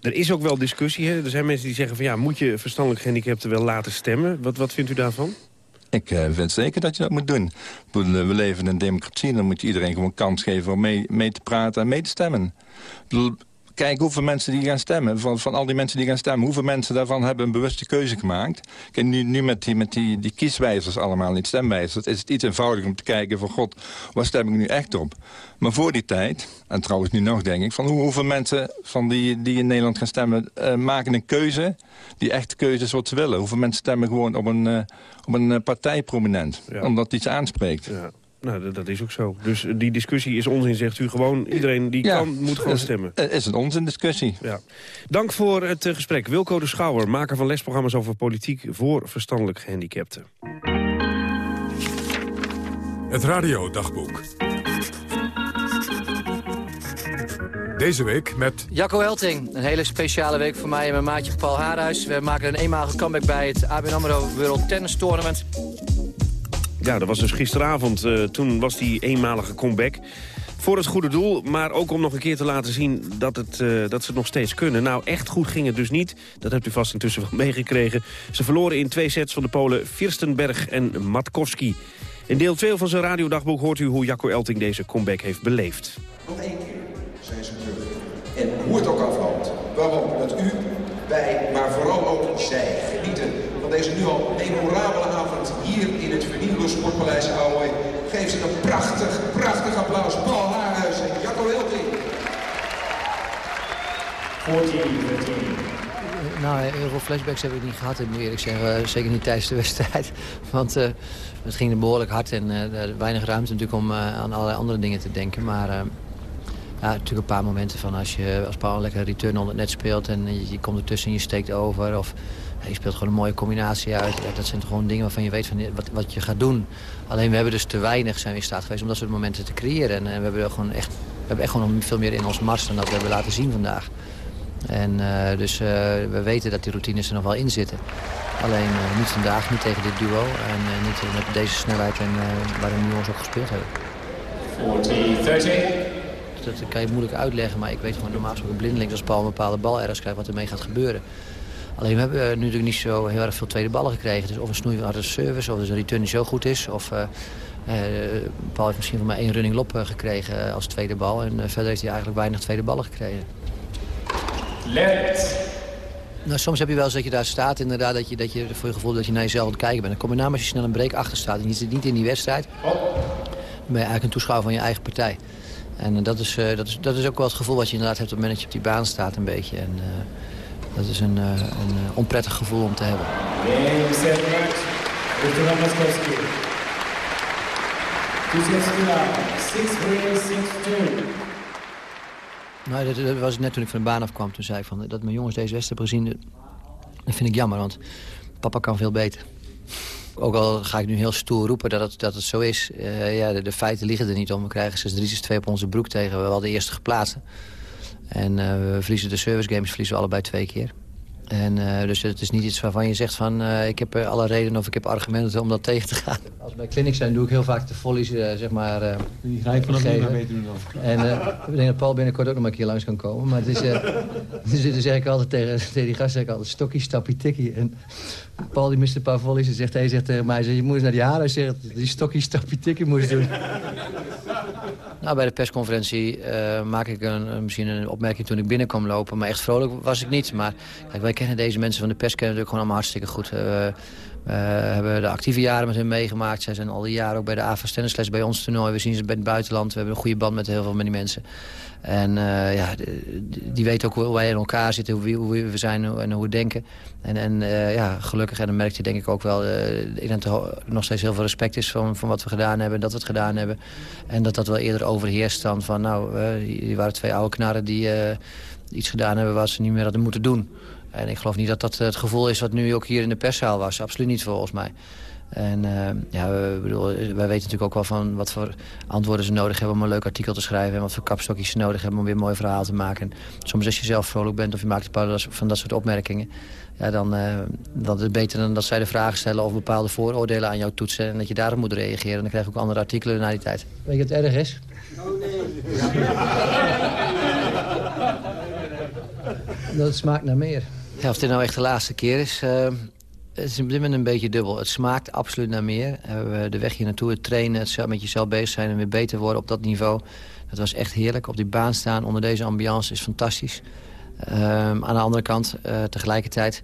Er is ook wel discussie. Hè? Er zijn mensen die zeggen van ja, moet je verstandelijk gehandicapten wel laten stemmen? Wat, wat vindt u daarvan? Ik uh, vind zeker dat je dat moet doen. We leven in een democratie. Dan moet je iedereen gewoon kans geven om mee, mee te praten en mee te stemmen. Kijk hoeveel mensen die gaan stemmen. Van, van al die mensen die gaan stemmen, hoeveel mensen daarvan hebben een bewuste keuze gemaakt. Kijk, nu, nu met, die, met die, die kieswijzers allemaal, niet stemwijzers... is het iets eenvoudiger om te kijken van god, waar stem ik nu echt op? Maar voor die tijd, en trouwens nu nog denk ik... van hoe, hoeveel mensen van die, die in Nederland gaan stemmen... Uh, maken een keuze die echt de keuze is wat ze willen. Hoeveel mensen stemmen gewoon op een, uh, op een partij prominent. Omdat het iets aanspreekt. Ja. Nou, dat is ook zo. Dus die discussie is onzin, zegt u. Gewoon iedereen die kan, moet gewoon stemmen. Het is een onzin-discussie. Ja. Dank voor het uh, gesprek. Wilco de Schouwer, maker van lesprogramma's over politiek... voor verstandelijk gehandicapten. Het radiodagboek. Deze week met... Jacco Helting. Een hele speciale week voor mij en mijn maatje Paul Haarhuis. We maken een eenmalige comeback bij het ABN AMRO World Tennis Tournament. Ja, dat was dus gisteravond. Uh, toen was die eenmalige comeback. Voor het goede doel, maar ook om nog een keer te laten zien dat, het, uh, dat ze het nog steeds kunnen. Nou, echt goed ging het dus niet. Dat hebt u vast intussen wel meegekregen. Ze verloren in twee sets van de Polen Firstenberg en Matkowski. In deel 2 van zijn radiodagboek hoort u hoe Jacco Elting deze comeback heeft beleefd. Nog één keer zijn ze terug. En hoe het ook afloopt. Waarom? Dat u, wij, maar vooral ook zij genieten van deze nu al memorabele avond hier in het vernieuwde Sportpaleis Ouwe. Geef ze een prachtig, prachtig applaus. Paul Haarhuis en Jacco Hilting. 14, Nou, heel veel flashbacks heb ik niet gehad, moet ik eerlijk zeggen. Zeker niet tijdens de wedstrijd. Want uh, het ging er behoorlijk hard en uh, weinig ruimte natuurlijk om uh, aan allerlei andere dingen te denken. Maar ja, natuurlijk een paar momenten van als je als Paul een lekker return onder het net speelt... en je, je komt ertussen en je steekt over... of je speelt gewoon een mooie combinatie uit. Ja, dat zijn gewoon dingen waarvan je weet van wat, wat je gaat doen. Alleen we hebben dus te weinig zijn we in staat geweest om dat soort momenten te creëren. En, en we hebben gewoon echt, we hebben echt gewoon nog veel meer in ons mars dan dat we hebben laten zien vandaag. En uh, dus uh, we weten dat die routines er nog wel in zitten. Alleen uh, niet vandaag, niet tegen dit duo. En niet met deze snelheid en waarin de jongens ook gespeeld hebben. 40, 30. Dat kan je moeilijk uitleggen, maar ik weet gewoon normaal gesproken blindelings als Paul een bepaalde bal ergens krijgt wat ermee gaat gebeuren. Alleen we hebben nu natuurlijk niet zo heel erg veel tweede ballen gekregen. Dus of een snoeiharde service, of dus een return die zo goed is. Of uh, uh, Paul heeft misschien van mij één running lop gekregen als tweede bal. En verder heeft hij eigenlijk weinig tweede ballen gekregen. Left. Nou, soms heb je wel eens dat je daar staat, inderdaad, dat je, dat je voor je gevoel dat je naar jezelf aan het kijken bent. Dan kom je na als je snel een break achter staat en je zit niet in die wedstrijd. Dan ben je eigenlijk een toeschouwer van je eigen partij. En dat, is, uh, dat, is, dat is ook wel het gevoel wat je inderdaad hebt op het moment dat je op die baan staat een beetje. En, uh, dat is een, uh, een onprettig gevoel om te hebben. Nou, dat, dat, was net toen ik van de baan afkwam. Toen zei ik van, dat mijn jongens deze wedstrijd hebben gezien. Dat vind ik jammer, want papa kan veel beter. Ook al ga ik nu heel stoer roepen dat het, dat het zo is. Uh, ja, de, feiten liggen er niet om. We krijgen 6-3, 6-2 op onze broek tegen. We hadden de eerste geplaatst. En uh, we verliezen de service games verliezen we allebei twee keer. En uh, dus het is niet iets waarvan je zegt van uh, ik heb alle redenen of ik heb argumenten om dat tegen te gaan. Als wij clinic zijn doe ik heel vaak de volleys uh, zeg maar Die ga ik vanaf niet meer weten dan. En ik denk dat Paul binnenkort ook nog maar een keer langs kan komen. Maar het is, dus, dus zeg ik altijd tegen, tegen die gast zeg ik altijd stokkie, stappie, tikkie. En Paul die mist een paar volleys en zegt, hij zegt tegen mij, je moet eens naar die haren zeggen die stokkie, stappie, tikkie moest doen. Nou, bij de persconferentie uh, maak ik een, misschien een opmerking toen ik binnenkwam lopen. Maar echt vrolijk was ik niet. Maar kijk, wij kennen deze mensen van de pers kennen natuurlijk gewoon allemaal hartstikke goed. We hebben de actieve jaren met hen meegemaakt. Zij zijn al die jaren ook bij de AVA tennisles bij ons toernooi. We zien ze bij het buitenland. We hebben een goede band met heel veel van die mensen. En uh, ja, die weten ook hoe wij in elkaar zitten, hoe, we zijn en hoe we denken. En, en uh, ja, gelukkig, en dan merk je denk ik ook wel... Dat er nog steeds heel veel respect is van, van wat we gedaan hebben... dat we het gedaan hebben. En dat dat wel eerder overheerst dan van... nou, die waren twee oude knarren die iets gedaan hebben... wat ze niet meer hadden moeten doen. En ik geloof niet dat dat het gevoel is wat nu ook hier in de perszaal was. Absoluut niet volgens mij. En uh, ja, we, bedoel, wij weten natuurlijk ook wel van wat voor antwoorden ze nodig hebben om een leuk artikel te schrijven. En wat voor kapstokjes ze nodig hebben om weer een mooi verhaal te maken. En soms als je zelf vrolijk bent of je maakt een paar van dat soort opmerkingen. Ja, dan, uh, dan is het beter dan dat zij de vragen stellen of bepaalde vooroordelen aan jou toetsen. En dat je daarop moet reageren. En dan krijg je ook andere artikelen na die tijd. Weet je wat erg is? Oh nee. dat smaakt naar meer. Ja, of dit nou echt de laatste keer is... Uh, het is op dit moment een beetje dubbel. Het smaakt absoluut naar meer. Uh, de weg hier naartoe, het trainen, het met jezelf bezig zijn... en weer beter worden op dat niveau. Dat was echt heerlijk. Op die baan staan onder deze ambiance is fantastisch. Ehm, aan de andere kant, uh, tegelijkertijd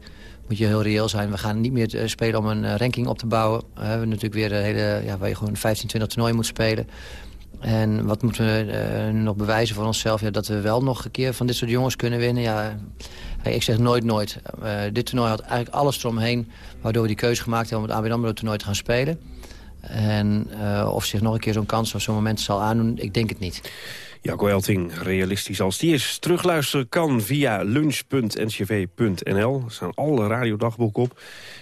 moet je heel reëel zijn. We gaan niet meer eh, spelen om een ranking op te bouwen. we hebben natuurlijk weer een hele, ja, waar je gewoon 15, 20 toernooien moet spelen. En wat moeten we nog bewijzen voor onszelf? Ja, dat we wel nog een keer van dit soort jongens kunnen winnen. Ja, ik zeg nooit nooit. Uh, dit toernooi had eigenlijk alles eromheen... waardoor we die keuze gemaakt hebben om het ABN AMRO toernooi te gaan spelen. En uh, of zich nog een keer zo'n kans of zo'n moment zal aandoen, ik denk het niet. Jacco Elting, realistisch als die is. Terugluisteren kan via lunch.ncv.nl. Er staan alle radiodagboeken op.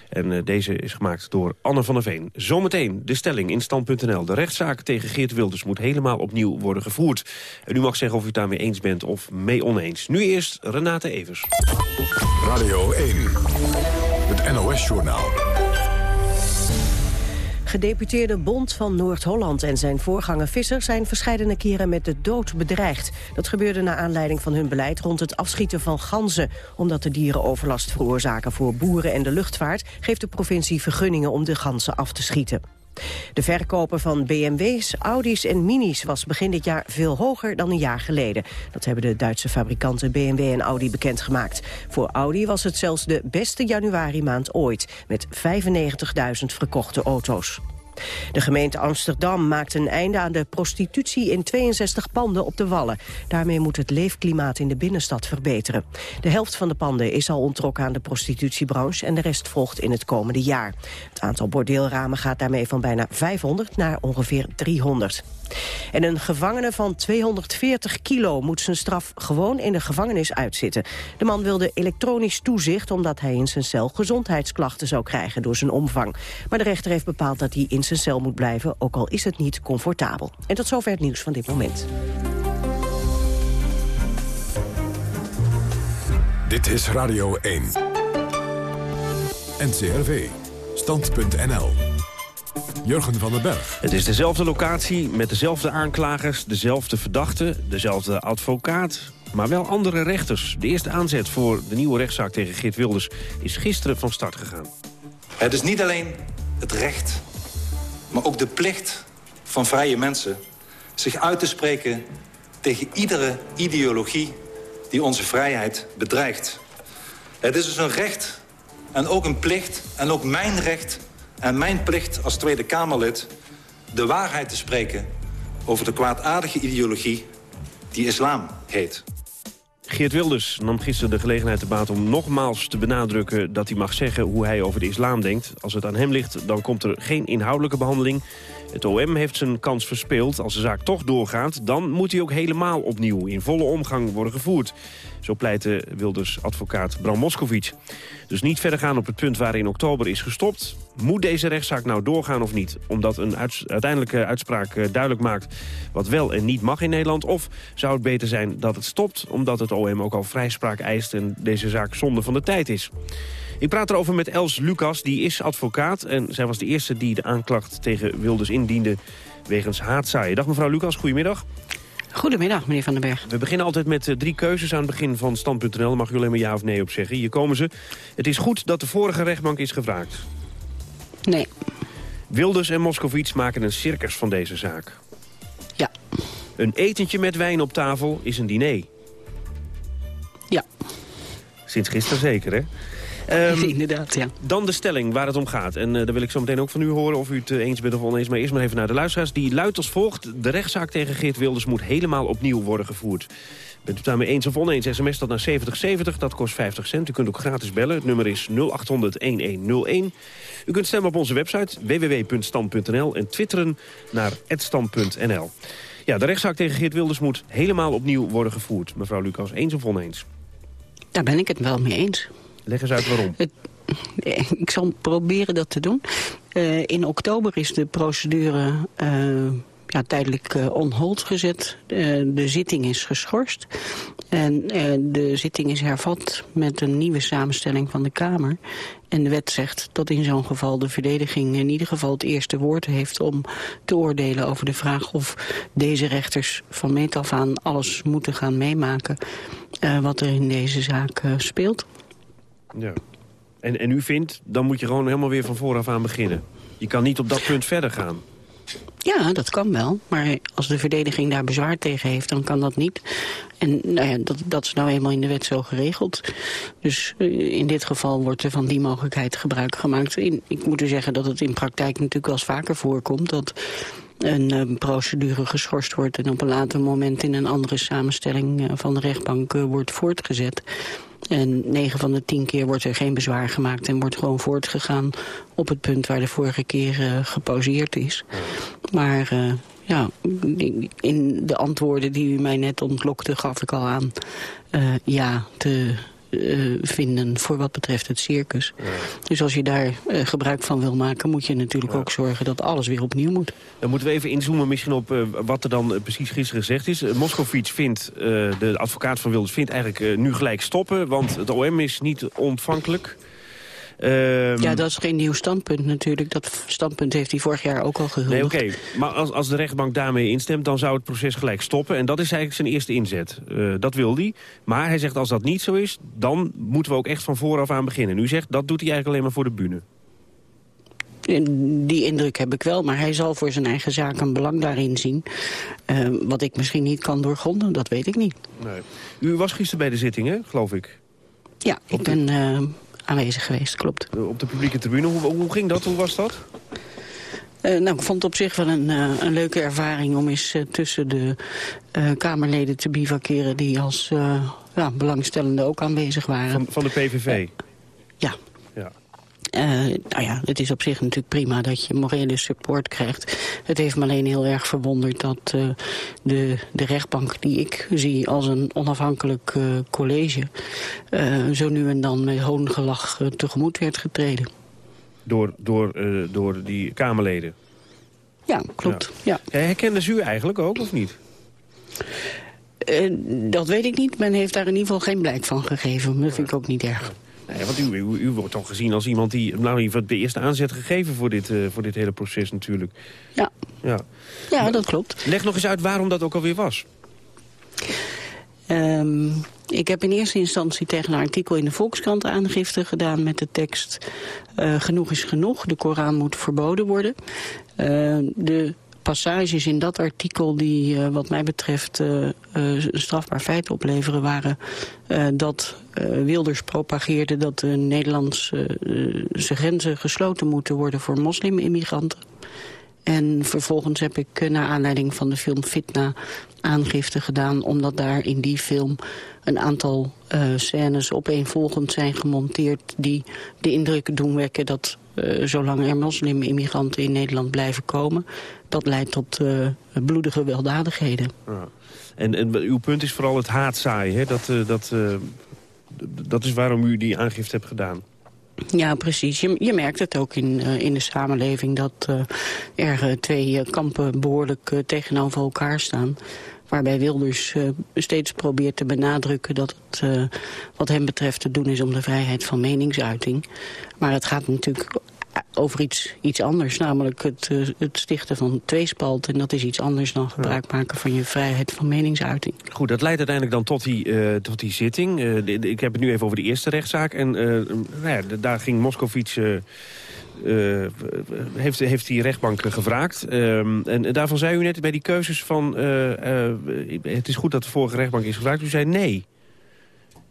En uh, deze is gemaakt door Anne van der Veen. Zometeen de stelling in stand.nl. De rechtszaak tegen Geert Wilders moet helemaal opnieuw worden gevoerd. En u mag zeggen of u het daarmee eens bent of mee oneens. Nu eerst Renate Evers. Radio 1, het NOS-journaal. Gedeputeerde Bond van Noord-Holland en zijn voorganger Visser... zijn verscheidene keren met de dood bedreigd. Dat gebeurde naar aanleiding van hun beleid rond het afschieten van ganzen. Omdat de dieren overlast veroorzaken voor boeren en de luchtvaart... geeft de provincie vergunningen om de ganzen af te schieten. De verkopen van BMW's, Audi's en Minis was begin dit jaar veel hoger dan een jaar geleden. Dat hebben de Duitse fabrikanten BMW en Audi bekendgemaakt. Voor Audi was het zelfs de beste januari maand ooit, met 95.000 verkochte auto's. De gemeente Amsterdam maakt een einde aan de prostitutie in 62 panden op de Wallen. Daarmee moet het leefklimaat in de binnenstad verbeteren. De helft van de panden is al ontrokken aan de prostitutiebranche en de rest volgt in het komende jaar. Het aantal bordeelramen gaat daarmee van bijna 500 naar ongeveer 300. En een gevangene van 240 kilo moet zijn straf gewoon in de gevangenis uitzitten. De man wilde elektronisch toezicht omdat hij in zijn cel gezondheidsklachten zou krijgen door zijn omvang. Maar de rechter heeft bepaald dat hij in zijn cel moet blijven, ook al is het niet comfortabel. En tot zover het nieuws van dit moment. Dit is Radio 1. NCRV. Stand.nl. Jurgen van den Berg. Het is dezelfde locatie met dezelfde aanklagers, dezelfde verdachte, dezelfde advocaat, maar wel andere rechters. De eerste aanzet voor de nieuwe rechtszaak tegen Geert Wilders is gisteren van start gegaan. Het is niet alleen het recht, maar ook de plicht van vrije mensen... zich uit te spreken tegen iedere ideologie die onze vrijheid bedreigt. Het is dus een recht en ook een plicht en ook mijn recht en mijn plicht als Tweede Kamerlid de waarheid te spreken over de kwaadaardige ideologie die islam heet. Geert Wilders nam gisteren de gelegenheid te baat om nogmaals te benadrukken dat hij mag zeggen hoe hij over de islam denkt. Als het aan hem ligt, dan komt er geen inhoudelijke behandeling. Het OM heeft zijn kans verspeeld. Als de zaak toch doorgaat, dan moet hij ook helemaal opnieuw in volle omgang worden gevoerd. Zo pleitte Wilders advocaat Bram Moskovic. Dus niet verder gaan op het punt waar in oktober is gestopt. Moet deze rechtszaak nou doorgaan of niet? Omdat een uiteindelijke uitspraak eh, duidelijk maakt wat wel en niet mag in Nederland? Of zou het beter zijn dat het stopt omdat het OM ook al vrijspraak eist... en deze zaak zonde van de tijd is? Ik praat erover met Els Lucas, die is advocaat... en zij was de eerste die de aanklacht tegen Wilders indiende wegens haatzaaien. Dag mevrouw Lucas, goedemiddag. Goedemiddag, meneer Van den Berg. We beginnen altijd met uh, drie keuzes aan het begin van Stand.nl. Mag u alleen maar ja of nee op zeggen. Hier komen ze. Het is goed dat de vorige rechtbank is gevraagd. Nee. Wilders en Moskovits maken een circus van deze zaak. Ja. Een etentje met wijn op tafel is een diner. Ja. Sinds gisteren zeker, hè? Um, Inderdaad, ja. Dan de stelling waar het om gaat. En uh, daar wil ik zo meteen ook van u horen of u het eh, eens bent of oneens. Maar eerst maar even naar de luisteraars. Die luidt als volgt. De rechtszaak tegen Geert Wilders moet helemaal opnieuw worden gevoerd. Bent u daarmee eens of oneens? SMS dat naar 7070, dat kost 50 cent. U kunt ook gratis bellen. Het nummer is 0800-1101. U kunt stemmen op onze website www.stand.nl en twitteren naar @stand.nl. Ja, de rechtszaak tegen Geert Wilders moet helemaal opnieuw worden gevoerd. Mevrouw Lucas, eens of oneens? Daar ben ik het wel mee eens. Leg eens uit waarom. ik zal proberen dat te doen. Uh, in oktober is de procedure uh, ja, tijdelijk on hold gezet. de zitting is geschorst. En de zitting is hervat met een nieuwe samenstelling van de Kamer. En de wet zegt dat in zo'n geval de verdediging in ieder geval het eerste woord heeft om te oordelen over de vraag of deze rechters van meet af aan alles moeten gaan meemaken wat er in deze zaak speelt. Ja. En, en u vindt, dan moet je gewoon helemaal weer van vooraf aan beginnen. Je kan niet op dat punt verder gaan. Ja, dat kan wel. Maar als de verdediging daar bezwaar tegen heeft, dan kan dat niet. En nou ja, dat, dat is nou eenmaal in de wet zo geregeld. Dus uh, in dit geval wordt er van die mogelijkheid gebruik gemaakt. In, ik moet u zeggen dat het in praktijk natuurlijk wel eens vaker voorkomt... dat een uh, procedure geschorst wordt en op een later moment... in een andere samenstelling uh, van de rechtbank wordt voortgezet. En 9 van de 10 keer wordt er geen bezwaar gemaakt... en wordt gewoon voortgegaan op het punt waar de vorige keer uh, gepauzeerd is. Maar uh, ja, in de antwoorden die u mij net ontlokte... gaf ik al aan uh, ja te uh, vinden voor wat betreft het circus. Ja. Dus als je daar uh, gebruik van wil maken... moet je natuurlijk ja. ook zorgen dat alles weer opnieuw moet. Dan moeten we even inzoomen misschien op uh, wat er dan precies gisteren gezegd is. Moskovits vindt, de advocaat van Wilders, vindt eigenlijk nu gelijk stoppen... want het OM is niet ontvankelijk... Um, ja, dat is geen nieuw standpunt natuurlijk. Dat standpunt heeft hij vorig jaar ook al gehuldigd. Nee, oké. Okay. Maar als, als de rechtbank daarmee instemt, dan zou het proces gelijk stoppen. En dat is eigenlijk zijn eerste inzet. Uh, dat wil hij. Maar hij zegt als dat niet zo is, dan moeten we ook echt van vooraf aan beginnen. Nu zegt, dat doet hij eigenlijk alleen maar voor de bühne. Die indruk heb ik wel, maar hij zal voor zijn eigen zaak een belang daarin zien. Uh, wat ik misschien niet kan doorgronden, dat weet ik niet. Nee. U was gisteren bij de zitting, hè, geloof ik? Ja, ik ben... Uh, aanwezig geweest, klopt. Op de publieke tribune, hoe, hoe ging dat? Hoe was dat? Uh, nou, ik vond het op zich wel een, uh, een leuke ervaring om eens uh, tussen de Kamerleden te bivakeren die als ja, belangstellenden ook aanwezig waren. Van, van de PVV? ja. ja. Uh, nou ja, het is op zich natuurlijk prima dat je morele support krijgt. Het heeft me alleen heel erg verwonderd dat uh, de, de rechtbank die ik zie als een onafhankelijk uh, college... zo nu en dan met hoongelach tegemoet werd getreden. Door, door, door die Kamerleden? Ja, klopt. Ja. Ja. Ze u eigenlijk ook, of niet? dat weet ik niet. Men heeft daar in ieder geval geen blijk van gegeven. Dat vind ik ook niet erg. Nee, want u, u, u, wordt toch gezien als iemand die nou, de eerste aanzet gegeven voor dit, uh, voor dit hele proces natuurlijk. Ja, ja. ja dat klopt. Leg nog eens uit waarom dat ook alweer was. Um, ik heb in eerste instantie tegen een artikel in de Volkskrant aangifte gedaan met de tekst... Uh, genoeg is genoeg, de Koran moet verboden worden. Uh, de passages in dat artikel die uh, wat mij betreft uh, uh, een strafbaar feit opleveren waren dat Wilders propageerde dat de Nederlandse grenzen gesloten moeten worden voor moslim-immigranten. En vervolgens heb ik naar aanleiding van de film Fitna aangifte gedaan... omdat daar in die film een aantal scènes opeenvolgend zijn gemonteerd... die de indruk doen wekken dat uh, zolang er moslim-immigranten in Nederland blijven komen... dat leidt tot uh, bloedige weldadigheden. En, en uw punt is vooral het haatzaaien, hè? Dat, uh, dat, dat is waarom u die aangifte hebt gedaan. Ja, precies. Je, je merkt het ook in, uh, in de samenleving dat uh, er uh, twee kampen behoorlijk tegenover elkaar staan. Waarbij Wilders steeds probeert te benadrukken dat het wat hem betreft te doen is om de vrijheid van meningsuiting. Maar het gaat natuurlijk over iets, iets anders, namelijk het, uh, het stichten van tweespalt. En dat is iets anders dan gebruik maken van je vrijheid van meningsuiting. Goed, dat leidt uiteindelijk dan tot die, uh, tot die zitting. Uh, de, de, ik heb het nu even over de eerste rechtszaak. En nou ja, de, daar ging Moskovits... heeft, heeft die rechtbank gevraagd. en daarvan zei u net bij die keuzes van... het is goed dat de vorige rechtbank is gevraagd. U zei nee.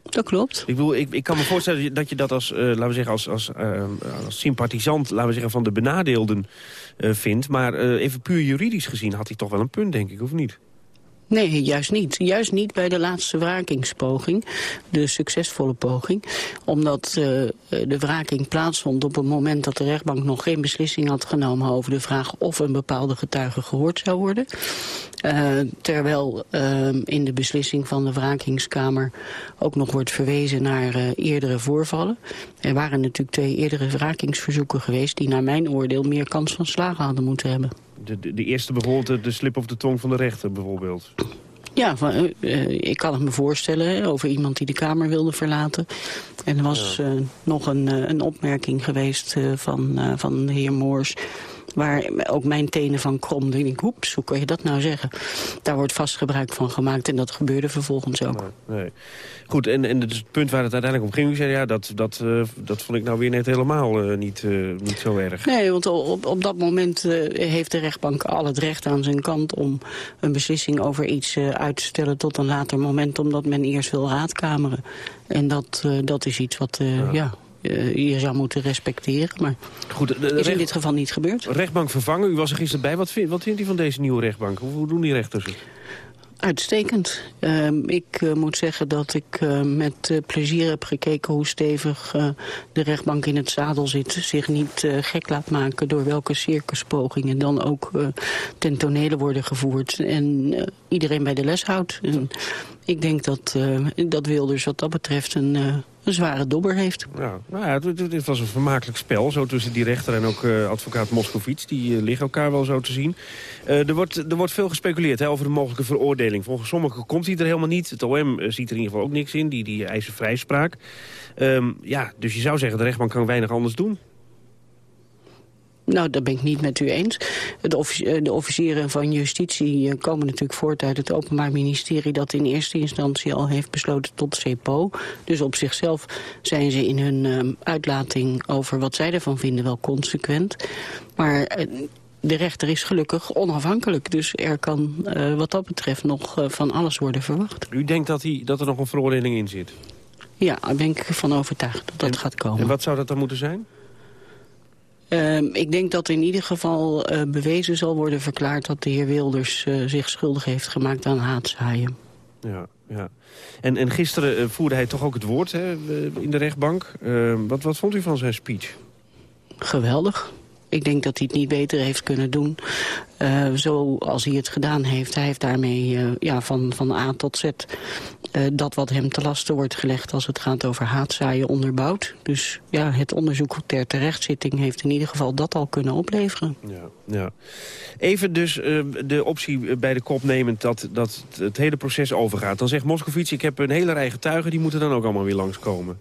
Dat klopt. Ik, bedoel, ik, ik kan me voorstellen dat je dat als, uh, laten we zeggen, als, als, uh, als sympathisant laten we zeggen, van de benadeelden uh, vindt. Maar even puur juridisch gezien had hij toch wel een punt, denk ik, of niet? Nee, juist niet. Juist niet bij de laatste wrakingspoging, de succesvolle poging. Omdat uh, de wraking plaatsvond op het moment dat de rechtbank nog geen beslissing had genomen over de vraag of een bepaalde getuige gehoord zou worden. Uh, terwijl uh, in de beslissing van de wrakingskamer ook nog wordt verwezen naar eerdere voorvallen. Er waren natuurlijk twee eerdere wrakingsverzoeken geweest die naar mijn oordeel meer kans van slagen hadden moeten hebben. De, de, de eerste bijvoorbeeld de, de slip of de tong van de rechter bijvoorbeeld. Ja, van, uh, ik kan het me voorstellen hè, over iemand die de Kamer wilde verlaten. En er was ja. uh, nog een, uh, een opmerking geweest van, van de heer Moors... waar ook mijn tenen van kromden. Ik denk, hoe kan je dat nou zeggen? Daar wordt vast gebruik van gemaakt en dat gebeurde vervolgens ook. Nee. Goed, en, en het punt waar het uiteindelijk om ging, u zei ja, dat, dat, uh, dat vond ik nou weer net helemaal uh, niet, uh, niet zo erg. Nee, want op, op dat moment heeft de rechtbank al het recht aan zijn kant om een beslissing over iets uit te stellen tot een later moment, omdat men eerst wil raadkameren. En dat, dat is iets wat, ja. ja je zou moeten respecteren. Maar Goed, de, is in dit geval niet gebeurd. Rechtbank vervangen, u was er gisteren bij. Wat, vind, wat vindt u van deze nieuwe rechtbank? Hoe, hoe doen die rechters het? Uitstekend. Uh, ik uh, moet zeggen dat ik uh, met plezier heb gekeken hoe stevig de rechtbank in het zadel zit. Zich niet gek laat maken door welke circuspogingen dan ook ten tonele worden gevoerd. En iedereen bij de les houdt. En ik denk dat, dat Wilders wat dat betreft een een zware dobber heeft. Ja, nou ja, dit was een vermakelijk spel, zo tussen die rechter en ook uh, advocaat Moskovits. Die uh, liggen elkaar wel zo te zien. Uh, er, wordt, er wordt veel gespeculeerd hè, over de mogelijke veroordeling. Volgens sommigen komt die er helemaal niet. Het OM ziet er in ieder geval ook niks in, die, die eisen vrijspraak. Um, ja, dus je zou zeggen, de rechtbank kan weinig anders doen. Nou, dat ben ik niet met u eens. De, offici de officieren van justitie eh, komen natuurlijk voort uit het Openbaar Ministerie... dat in eerste instantie al heeft besloten tot CEPO. Dus op zichzelf zijn ze in hun uh, uitlating over wat zij ervan vinden wel consequent. Maar... Uh, de rechter is gelukkig onafhankelijk. Dus er kan uh, wat dat betreft nog uh, van alles worden verwacht. U denkt dat, hij, dat er nog een veroordeling in zit? Ja, daar ben ik van overtuigd dat dat gaat komen. En wat zou dat dan moeten zijn? Uh, ik denk dat in ieder geval uh, bewezen zal worden verklaard... dat de heer Wilders uh, zich schuldig heeft gemaakt aan haatzaaien. Ja, ja. En, en gisteren eh, voerde hij toch ook het woord hè, in de rechtbank. Ehm, wat, wat vond u van zijn speech? Geweldig. Ik denk dat hij het niet beter heeft kunnen doen. Uh, zoals hij het gedaan heeft. Hij heeft daarmee uh, ja, van, van A tot Z uh, dat wat hem te lasten wordt gelegd als het gaat over haatzaaien onderbouwd. Dus ja, het onderzoek ter terechtzitting heeft in ieder geval dat al kunnen opleveren. Ja, ja. Even dus de optie bij de kop nemen dat, dat het hele proces overgaat. Dan zegt Moscovici, ik heb een hele rij getuigen, die moeten dan ook allemaal weer langskomen.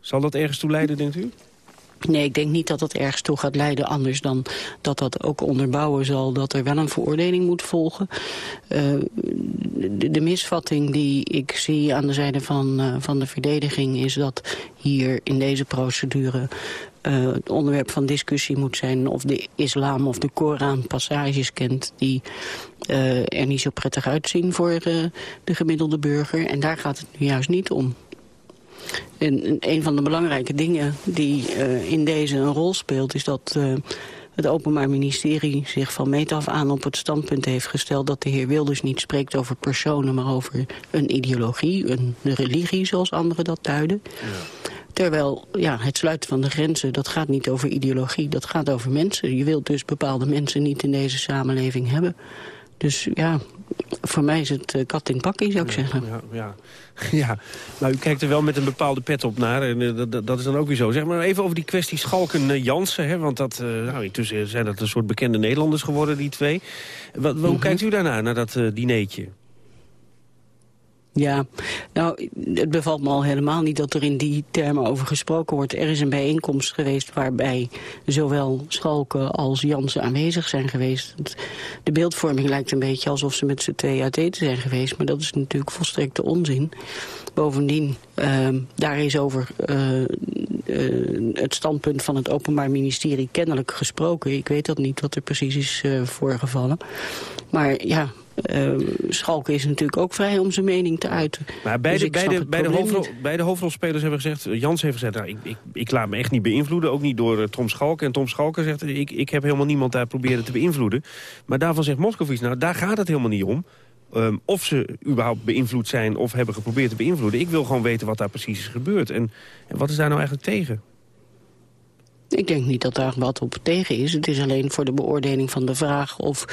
Zal dat ergens toe leiden, denkt u? Nee, ik denk niet dat dat ergens toe gaat leiden. Anders dan dat dat ook onderbouwen zal dat er wel een veroordeling moet volgen. Uh, de, misvatting die ik zie aan de zijde van, uh, van de verdediging... is dat hier in deze procedure uh, het onderwerp van discussie moet zijn... of de islam of de Koran passages kent die er niet zo prettig uitzien voor de gemiddelde burger. En daar gaat het nu juist niet om. En een van de belangrijke dingen die uh, in deze een rol speelt... is dat uh, het Openbaar Ministerie zich van meet af aan op het standpunt heeft gesteld... dat de heer Wilders niet spreekt over personen, maar over een ideologie, een religie, zoals anderen dat duiden. Ja. Terwijl ja, het sluiten van de grenzen, dat gaat niet over ideologie, dat gaat over mensen. Je wilt dus bepaalde mensen niet in deze samenleving hebben. Dus ja, voor mij is het uh, kat in pakkie, zou ik ja, zeggen. Ja, ja. ja, maar u kijkt er wel met een bepaalde pet op naar. En uh, dat, dat, is dan ook weer zo. Zeg maar even over die kwestie Schalken-Jansen. Uh, want dat, nou, intussen zijn dat een soort bekende Nederlanders geworden, die twee. Wat, hoe mm -hmm. kijkt u daarna, naar dat dineetje? Ja, nou, het bevalt me al helemaal niet dat er in die termen over gesproken wordt. Er is een bijeenkomst geweest waarbij zowel Schalken als Jansen aanwezig zijn geweest. De beeldvorming lijkt een beetje alsof ze met z'n twee uit eten zijn geweest. Maar dat is natuurlijk volstrekte onzin. Bovendien, uh, daar is over uh, uh, het standpunt van het Openbaar Ministerie kennelijk gesproken. Ik weet dat niet wat er precies is uh, voorgevallen. Maar ja, uh, Schalke is natuurlijk ook vrij om zijn mening te uiten. Maar bij, dus de, bij, de, bij, de hoofdrol, bij de hoofdrolspelers hebben gezegd... Jans heeft gezegd, nou, ik, ik, ik, laat me echt niet beïnvloeden. Ook niet door uh, Tom Schalke. En Tom Schalke zegt, ik, ik heb helemaal niemand daar proberen te beïnvloeden. Maar daarvan zegt Moskovits, nou, daar gaat het helemaal niet om. Um, of ze überhaupt beïnvloed zijn of hebben geprobeerd te beïnvloeden. Ik wil gewoon weten wat daar precies is gebeurd. En, en wat is daar nou eigenlijk tegen? Ik denk niet dat daar wat op tegen is. Het is alleen voor de beoordeling van de vraag of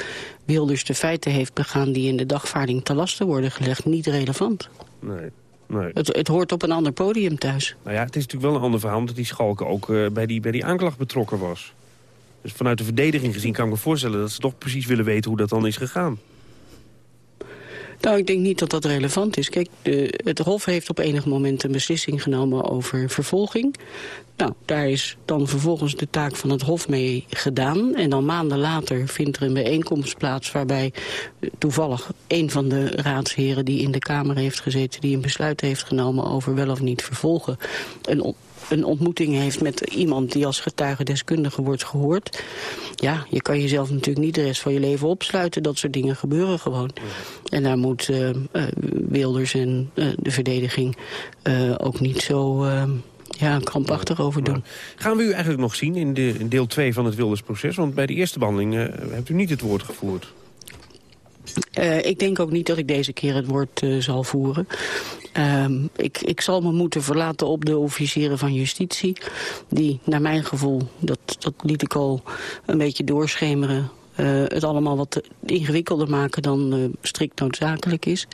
Wilders de feiten heeft begaan... die in de dagvaarding te lasten worden gelegd, niet relevant. Nee. Nee. Het, het, hoort op een ander podium thuis. Nou ja, het is natuurlijk wel een ander verhaal... omdat die Schalke ook uh, bij, die, bij die aanklacht betrokken was. Dus vanuit de verdediging gezien kan ik me voorstellen... dat ze toch precies willen weten hoe dat dan is gegaan. Nou, ik denk niet dat dat relevant is. Kijk, de, het Hof heeft op enig moment een beslissing genomen over vervolging. Nou, daar is dan vervolgens de taak van het Hof mee gedaan. En dan maanden later vindt er een bijeenkomst plaats... waarbij toevallig een van de raadsheren die in de Kamer heeft gezeten... die een besluit heeft genomen over wel of niet vervolgen... een een ontmoeting heeft met iemand die als getuigendeskundige wordt gehoord. Ja, je kan jezelf natuurlijk niet de rest van je leven opsluiten. Dat soort dingen gebeuren gewoon. En daar moet uh, uh, Wilders en uh, de verdediging ook niet zo ja, krampachtig over doen. Gaan we u eigenlijk nog zien in, de, in deel 2 van het Wildersproces? Want bij de eerste behandeling hebt u niet het woord gevoerd. Uh, ik denk ook niet dat ik deze keer het woord uh, zal voeren. Uh, ik, ik zal me moeten verlaten op de officieren van justitie. Die, naar mijn gevoel, dat, dat liet ik al een beetje doorschemeren... Uh, het allemaal wat ingewikkelder maken dan uh, strikt noodzakelijk is.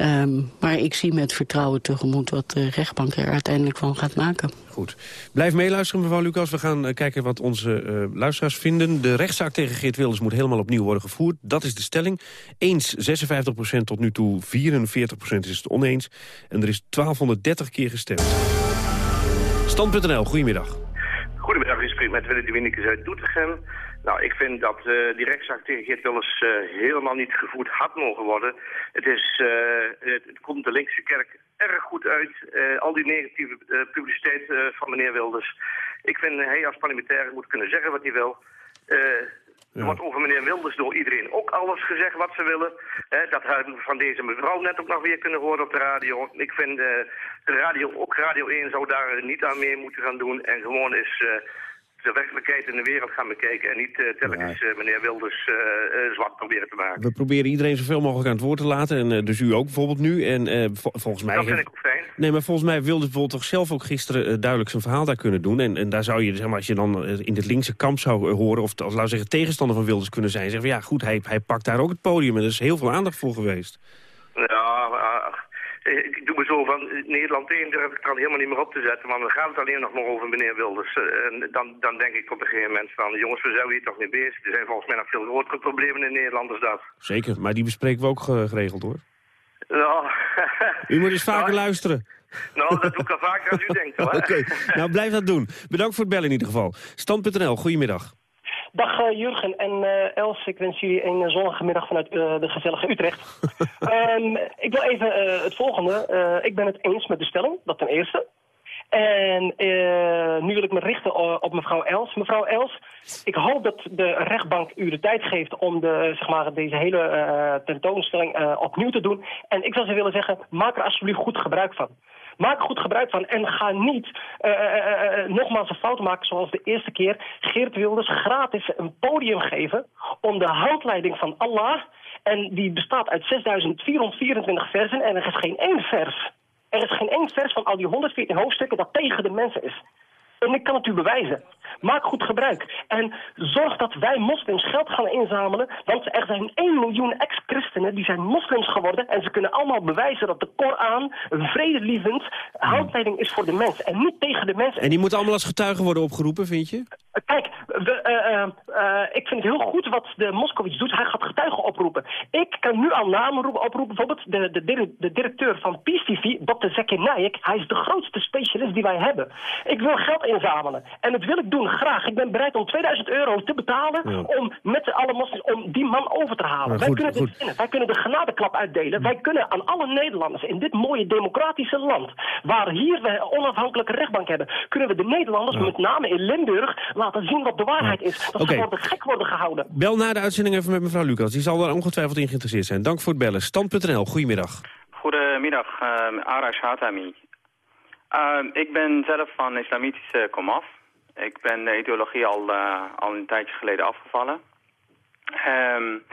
Um, maar ik zie met vertrouwen tegemoet wat de rechtbank er uiteindelijk van gaat maken. Goed. Blijf meeluisteren, mevrouw Lucas. We gaan uh, kijken wat onze uh, luisteraars vinden. De rechtszaak tegen Geert Wilders moet helemaal opnieuw worden gevoerd. Dat is de stelling. Eens 56% tot nu toe, 44% is het oneens. En er is 1230 keer gestemd. Stand.nl, goedemiddag. Goedemiddag, u spreekt met Willy de Winnekes uit Doetinchem. Nou, ik vind dat uh, die rechtszaak tegen Geert Wilders uh, helemaal niet gevoerd had mogen worden. Het, is, uh, het, het, komt de linkse kerk erg goed uit, al die negatieve publiciteit van meneer Wilders. Ik vind hij als parlementair moet kunnen zeggen wat hij wil. Er wordt over meneer Wilders door iedereen ook alles gezegd wat ze willen. dat hebben we van deze mevrouw net ook nog weer kunnen horen op de radio. Ik vind de radio, ook Radio 1 zou daar niet aan mee moeten gaan doen. En gewoon is de werkelijkheid in de wereld gaan bekijken... en niet uh, telkens uh, meneer Wilders uh, zwart proberen te maken. We proberen iedereen zoveel mogelijk aan het woord te laten. En dus u ook bijvoorbeeld nu. En vo volgens mij... Dat vind ik ook fijn. Nee, maar volgens mij Wilders bijvoorbeeld toch zelf ook gisteren duidelijk zijn verhaal daar kunnen doen. En, en daar zou je, zeg maar, als je dan in het linkse kamp zou horen... of, of laten zeggen tegenstander van Wilders kunnen zijn... zeggen van ja, goed, hij, hij pakt daar ook het podium. En er is heel veel aandacht voor geweest. Ja, ik doe me zo van Nederland 1 durf ik dan helemaal niet meer op te zetten. Want dan gaat het alleen nog maar over meneer Wilders. En dan, dan denk ik op een gegeven moment van... jongens, we zijn hier toch niet bezig. Er zijn volgens mij nog veel grotere problemen in Nederland dan dat. Zeker, maar die bespreken we ook geregeld hoor. Nou, u moet eens vaker nou, luisteren. Nou, dat doe ik al vaker als u denkt. Oké, okay. nou blijf dat doen. Bedankt voor het bellen in ieder geval. Stand.nl, goedemiddag. Dag uh, Jurgen en uh, Els, ik wens jullie een zonnige middag vanuit uh, de gezellige Utrecht. um, ik wil even het volgende. ik ben het eens met de stelling, dat ten eerste. En nu wil ik me richten op mevrouw Els. Mevrouw Els, ik hoop dat de rechtbank u de tijd geeft om de, zeg maar, deze hele tentoonstelling opnieuw te doen. En ik zou ze willen zeggen, maak er alsjeblieft goed gebruik van. Maak goed gebruik van en ga niet uh, uh, nogmaals een fout maken zoals de eerste keer. Geert Wilders gratis een podium geven om de handleiding van Allah... en die bestaat uit 6424 versen en er is geen één vers... Er is geen één vers van al die 114 hoofdstukken dat tegen de mensen is. En ik kan het u bewijzen. Maak goed gebruik. En zorg dat wij moslims geld gaan inzamelen. Want er zijn 1 miljoen ex-christenen die zijn moslims geworden. En ze kunnen allemaal bewijzen dat de Koran een vredelievend handleiding is voor de mens. En niet tegen de mens. En die moeten allemaal als getuigen worden opgeroepen, vind je? Kijk, we, uh, uh, ik vind het heel goed wat de Moskowitz doet. Hij gaat getuigen oproepen. Ik kan nu al namen oproepen. Bijvoorbeeld de, de, de directeur van Peace TV, Dr. Zeki Naik. Hij is de grootste specialist die wij hebben. Ik wil geld inzamelen. En dat wil ik doen, graag. Ik ben bereid om 2000 euro te betalen ja. om met alle moslims, om die man over te halen. Wij, goed, kunnen goed. dit winnen. wij kunnen de genadeklap uitdelen. Wij kunnen aan alle Nederlanders in dit mooie democratische land, waar hier we een onafhankelijke rechtbank hebben, kunnen we de Nederlanders, Ja. met name in Limburg, laten zien wat de waarheid is. Dat Oké. ze worden gek worden gehouden. Bel na de uitzending even met mevrouw Lucas. Die zal daar ongetwijfeld in geïnteresseerd zijn. Dank voor het bellen. Stand.nl, goedemiddag. Goedemiddag, uh, Arash Hatami. Uh, ik ben zelf van islamitische komaf. Ik ben de ideologie al, uh, al een tijdje geleden afgevallen. Um,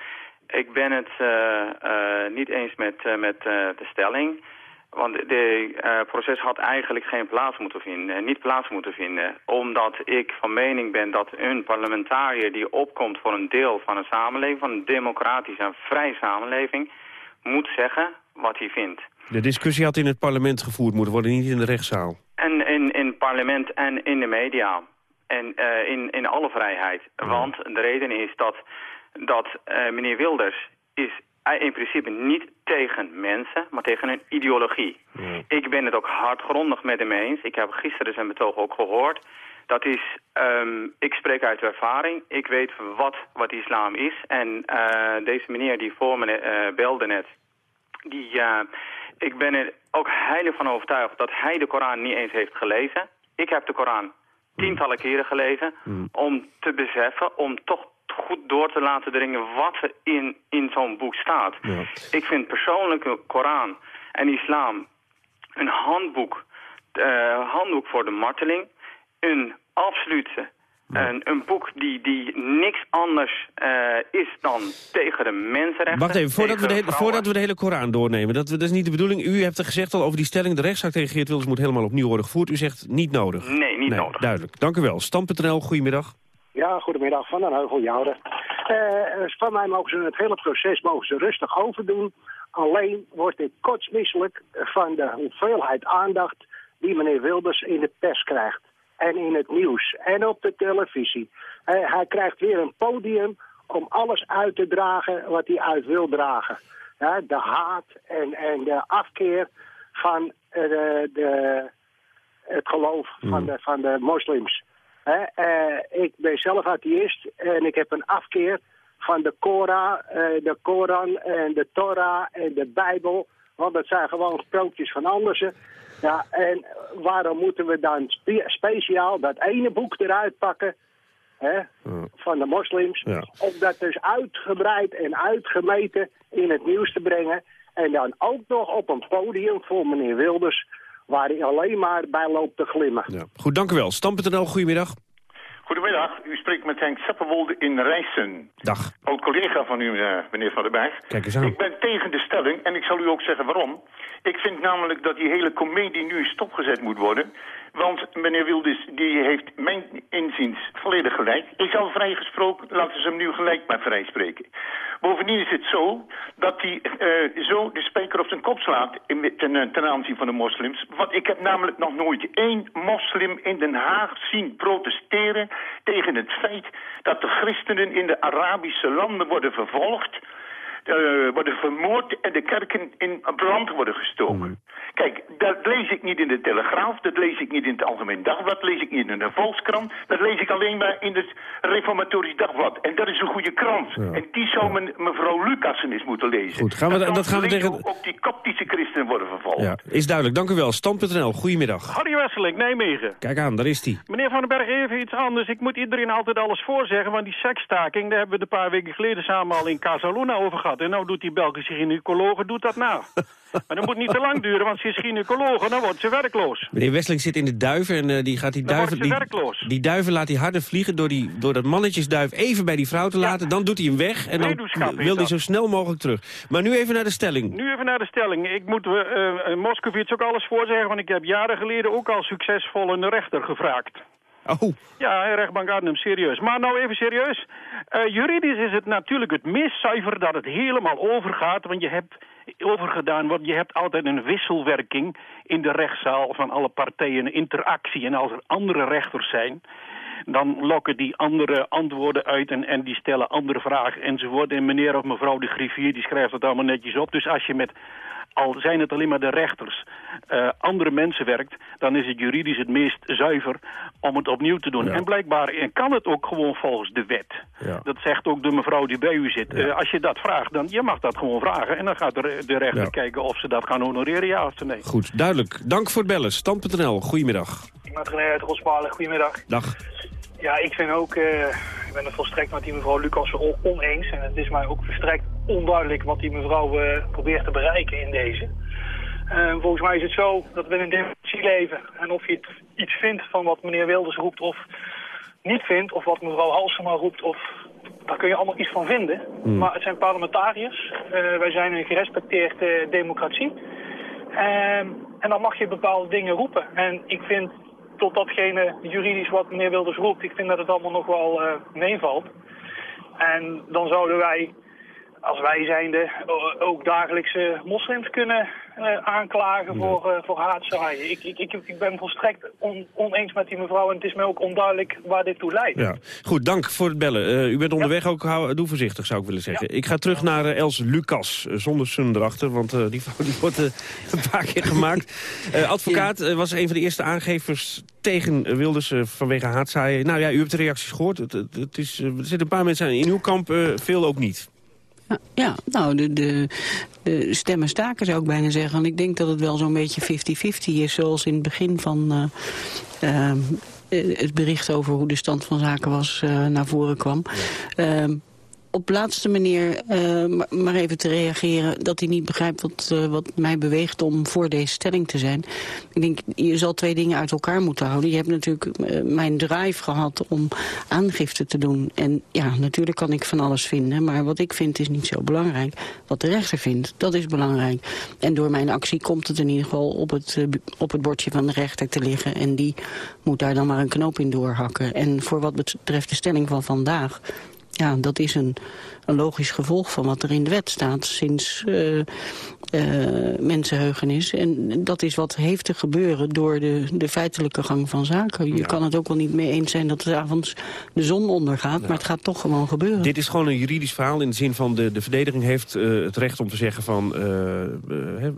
ik ben het uh, niet eens met, met de stelling. Want het proces had eigenlijk geen plaats moeten vinden, niet plaats moeten vinden. Omdat ik van mening ben dat een parlementariër die opkomt voor een deel van een samenleving, van een democratische en vrije samenleving, moet zeggen wat hij vindt. De discussie had in het parlement gevoerd moeten worden, niet in de rechtszaal. En in, in het parlement en in de media. En uh, in, in alle vrijheid. Want de reden is dat, dat uh, meneer Wilders is eh, in principe niet tegen mensen, maar tegen een ideologie. Ik ben het ook hardgrondig met hem eens. Ik heb gisteren zijn betoog ook gehoord. Dat is, ehm, ik spreek uit ervaring. Ik weet wat, wat islam is. En eh, deze meneer die voor me eh, belde net, die, eh, ik ben er ook heilig van overtuigd dat hij de Koran niet eens heeft gelezen. Ik heb de Koran tientallen keren gelezen om te beseffen, om toch goed door te laten dringen wat er in, in zo'n boek staat. Ik vind persoonlijk de Koran en islam een handboek, eh, handboek voor de marteling, een absolute, een, een boek die, die niks anders eh, is dan tegen de mensenrechten. Wacht even, voordat we, de hele, voordat we de hele Koran doornemen. Dat, dat is niet de bedoeling. U hebt er gezegd al over die stelling. De rechtszaak tegen Geert Wilders moet helemaal opnieuw worden gevoerd. U zegt niet nodig. Nee, niet nodig. Duidelijk. Dank u wel. Stam.nl, goedemiddag. Ja, goedemiddag, Van den Heuvel, Joude. Eh, van mij mogen ze het hele proces mogen ze rustig overdoen. Alleen word ik kotsmisselijk van de hoeveelheid aandacht die meneer Wilders in de pers krijgt. En in het nieuws en op de televisie. Hij krijgt weer een podium om alles uit te dragen wat hij uit wil dragen. Ja, de haat en, en de afkeer van eh, de, de, het geloof van, de, van de moslims. Eh, ik ben zelf atheïst en ik heb een afkeer van de Korah, eh, de Koran en de Torah en de Bijbel. Want dat zijn gewoon sprookjes van Andersen. Ja, en waarom moeten we dan spe- speciaal dat ene boek eruit pakken hè, van de moslims? Om dat dus uitgebreid en uitgemeten in het nieuws te brengen. En dan ook nog op een podium voor meneer Wilders, waar hij alleen maar bij loopt te glimmen. Goed, dank u wel. Stam.nl, goedemiddag. Spreekt met Henk Seppenwolde in Rijssen. Dag. Oud collega van u, eh, meneer Van der Berg. Kijk eens aan. Ik ben tegen de stelling en ik zal u ook zeggen waarom. Ik vind namelijk dat die hele comedie nu stopgezet moet worden. Want meneer Wilders die heeft mijn inziens volledig gelijk. Is al vrijgesproken, laten ze hem nu gelijk maar vrijspreken. Bovendien is het zo dat hij eh, zo de spijker op zijn kop slaat in, ten, eh, ten aanzien van de moslims. Want ik heb namelijk nog nooit één moslim in Den Haag zien protesteren tegen het feit dat de christenen in de Arabische landen worden vervolgd eh, worden vermoord en de kerken in brand worden gestoken. Kijk, dat lees ik niet in de Telegraaf, dat lees ik niet in het Algemeen Dagblad, dat lees ik niet in de Volkskrant, dat lees ik alleen maar in het Reformatorisch Dagblad. En dat is een goede krant. En die zou men, mevrouw Lucassen eens moeten lezen. Goed, gaan we, Dan dat gaan we tegen... Ook die koptische christenen worden vervolgd. Ja, is duidelijk. Dank u wel. Stam.nl, goedemiddag. Harry Wesseling, Nijmegen. Kijk aan, daar is hij. Meneer Van den Berg, even iets anders. Ik moet iedereen altijd alles voorzeggen, want die sekstaking... daar hebben we het een paar weken geleden samen al in Casaluna over gehad. En nou doet die Belgische gynaecologe doet dat na. maar dat moet niet te lang duren, want is gynaecologe, dan wordt ze werkloos. Meneer Wesseling zit in de duiven en eh, die gaat die Dan duiven... Die, die duiven laat hij harder vliegen door, die, door dat mannetjesduif even bij die vrouw te laten. Dan doet hij hem weg en dan wil hij zo snel mogelijk terug. Maar nu even naar de stelling. Nu even naar de stelling. Ik moet uh, uh, Moskovits ook alles voorzeggen, want ik heb jaren geleden ook al succesvol een rechter gevraagd. Oh. Ja, rechtbank Arnhem, serieus. Maar nou even serieus. Uh, juridisch is het natuurlijk het zuiver dat het helemaal overgaat. Want je hebt overgedaan wordt, je hebt altijd een wisselwerking in de rechtszaal van alle partijen, interactie. En als er andere rechters zijn, dan lokken die andere antwoorden uit en, en die stellen andere vragen enzovoort. En meneer of mevrouw de griffier die schrijft dat allemaal netjes op. Dus als je met al zijn het alleen maar de rechters, uh, andere mensen werkt... dan is het juridisch het meest zuiver om het opnieuw te doen. Ja. En blijkbaar kan het ook gewoon volgens de wet. Ja. Dat zegt ook de mevrouw die bij u zit. Ja. Uh, als je dat vraagt, dan je mag dat gewoon vragen. En dan gaat de, de rechter kijken of ze dat gaan honoreren, ja of nee. Goed, duidelijk. Dank voor het bellen. Stand.nl, goedemiddag. Ik ben René uit Rosmalen, goedemiddag. Dag. Ja, ik vind ook, uh, ik ben het volstrekt met die mevrouw Lucas oneens. En het is mij ook verstrekt onduidelijk wat die mevrouw uh, probeert te bereiken in deze. Uh, volgens mij is het zo dat we in een democratie leven. En of je het iets vindt van wat meneer Wilders roept of niet vindt, of wat mevrouw Halsema roept, of daar kun je allemaal iets van vinden. Mm. Maar het zijn parlementariërs. wij zijn een gerespecteerde democratie. Ehm, en dan mag je bepaalde dingen roepen. En ik vind tot datgene juridisch wat meneer Wilders roept, ik vind dat het allemaal nog wel uh, meevalt. En dan zouden wij als wij zijnde o- ook dagelijkse moslims kunnen eh, aanklagen voor, eh, voor haatzaaien. Ik, ik, ik, ik ben volstrekt on- oneens met die mevrouw en het is mij ook onduidelijk waar dit toe leidt. Ja. Goed, dank voor het bellen. Eh, u bent onderweg ook, hou, doe voorzichtig zou ik willen zeggen. Ik ga terug naar eh, Els Lucas, eh, zonder sun erachter, want eh, die, die wordt eh, een paar keer gemaakt. Eh, advocaat eh, was een van de eerste aangevers tegen Wilders eh, vanwege haatzaaien. Nou ja, u hebt de reacties gehoord. Het, het, is, eh, er zitten een paar mensen in uw kamp, eh, veel ook niet. Ja, nou, de, de, de stemmen staken zou ik bijna zeggen. Want ik denk dat het wel zo'n beetje 50-50 is, zoals in het begin van eh, eh, het bericht over hoe de stand van zaken was eh, naar voren kwam. Ehm, op laatste manier, eh, maar- even te reageren... dat hij niet begrijpt wat, eh, wat mij beweegt om voor deze stelling te zijn. Ik denk, je zal twee dingen uit elkaar moeten houden. Je hebt natuurlijk eh, mijn drive gehad om aangifte te doen. En ja, natuurlijk kan ik van alles vinden. Maar wat ik vind is niet zo belangrijk. Wat de rechter vindt, dat is belangrijk. En door mijn actie komt het in ieder geval op het, op het bordje van de rechter te liggen. En die moet daar dan maar een knoop in doorhakken. En voor wat betreft de stelling van vandaag... Ja, dat is een, een logisch gevolg van wat er in de wet staat sinds eh eh, mensenheugenis. En dat is wat heeft te gebeuren door de, de feitelijke gang van zaken. Je kan het ook wel niet mee eens zijn dat het avonds de zon ondergaat, maar het gaat toch gewoon gebeuren. Dit is gewoon een juridisch verhaal in de zin van de, de verdediging heeft eh, het recht om te zeggen van... we,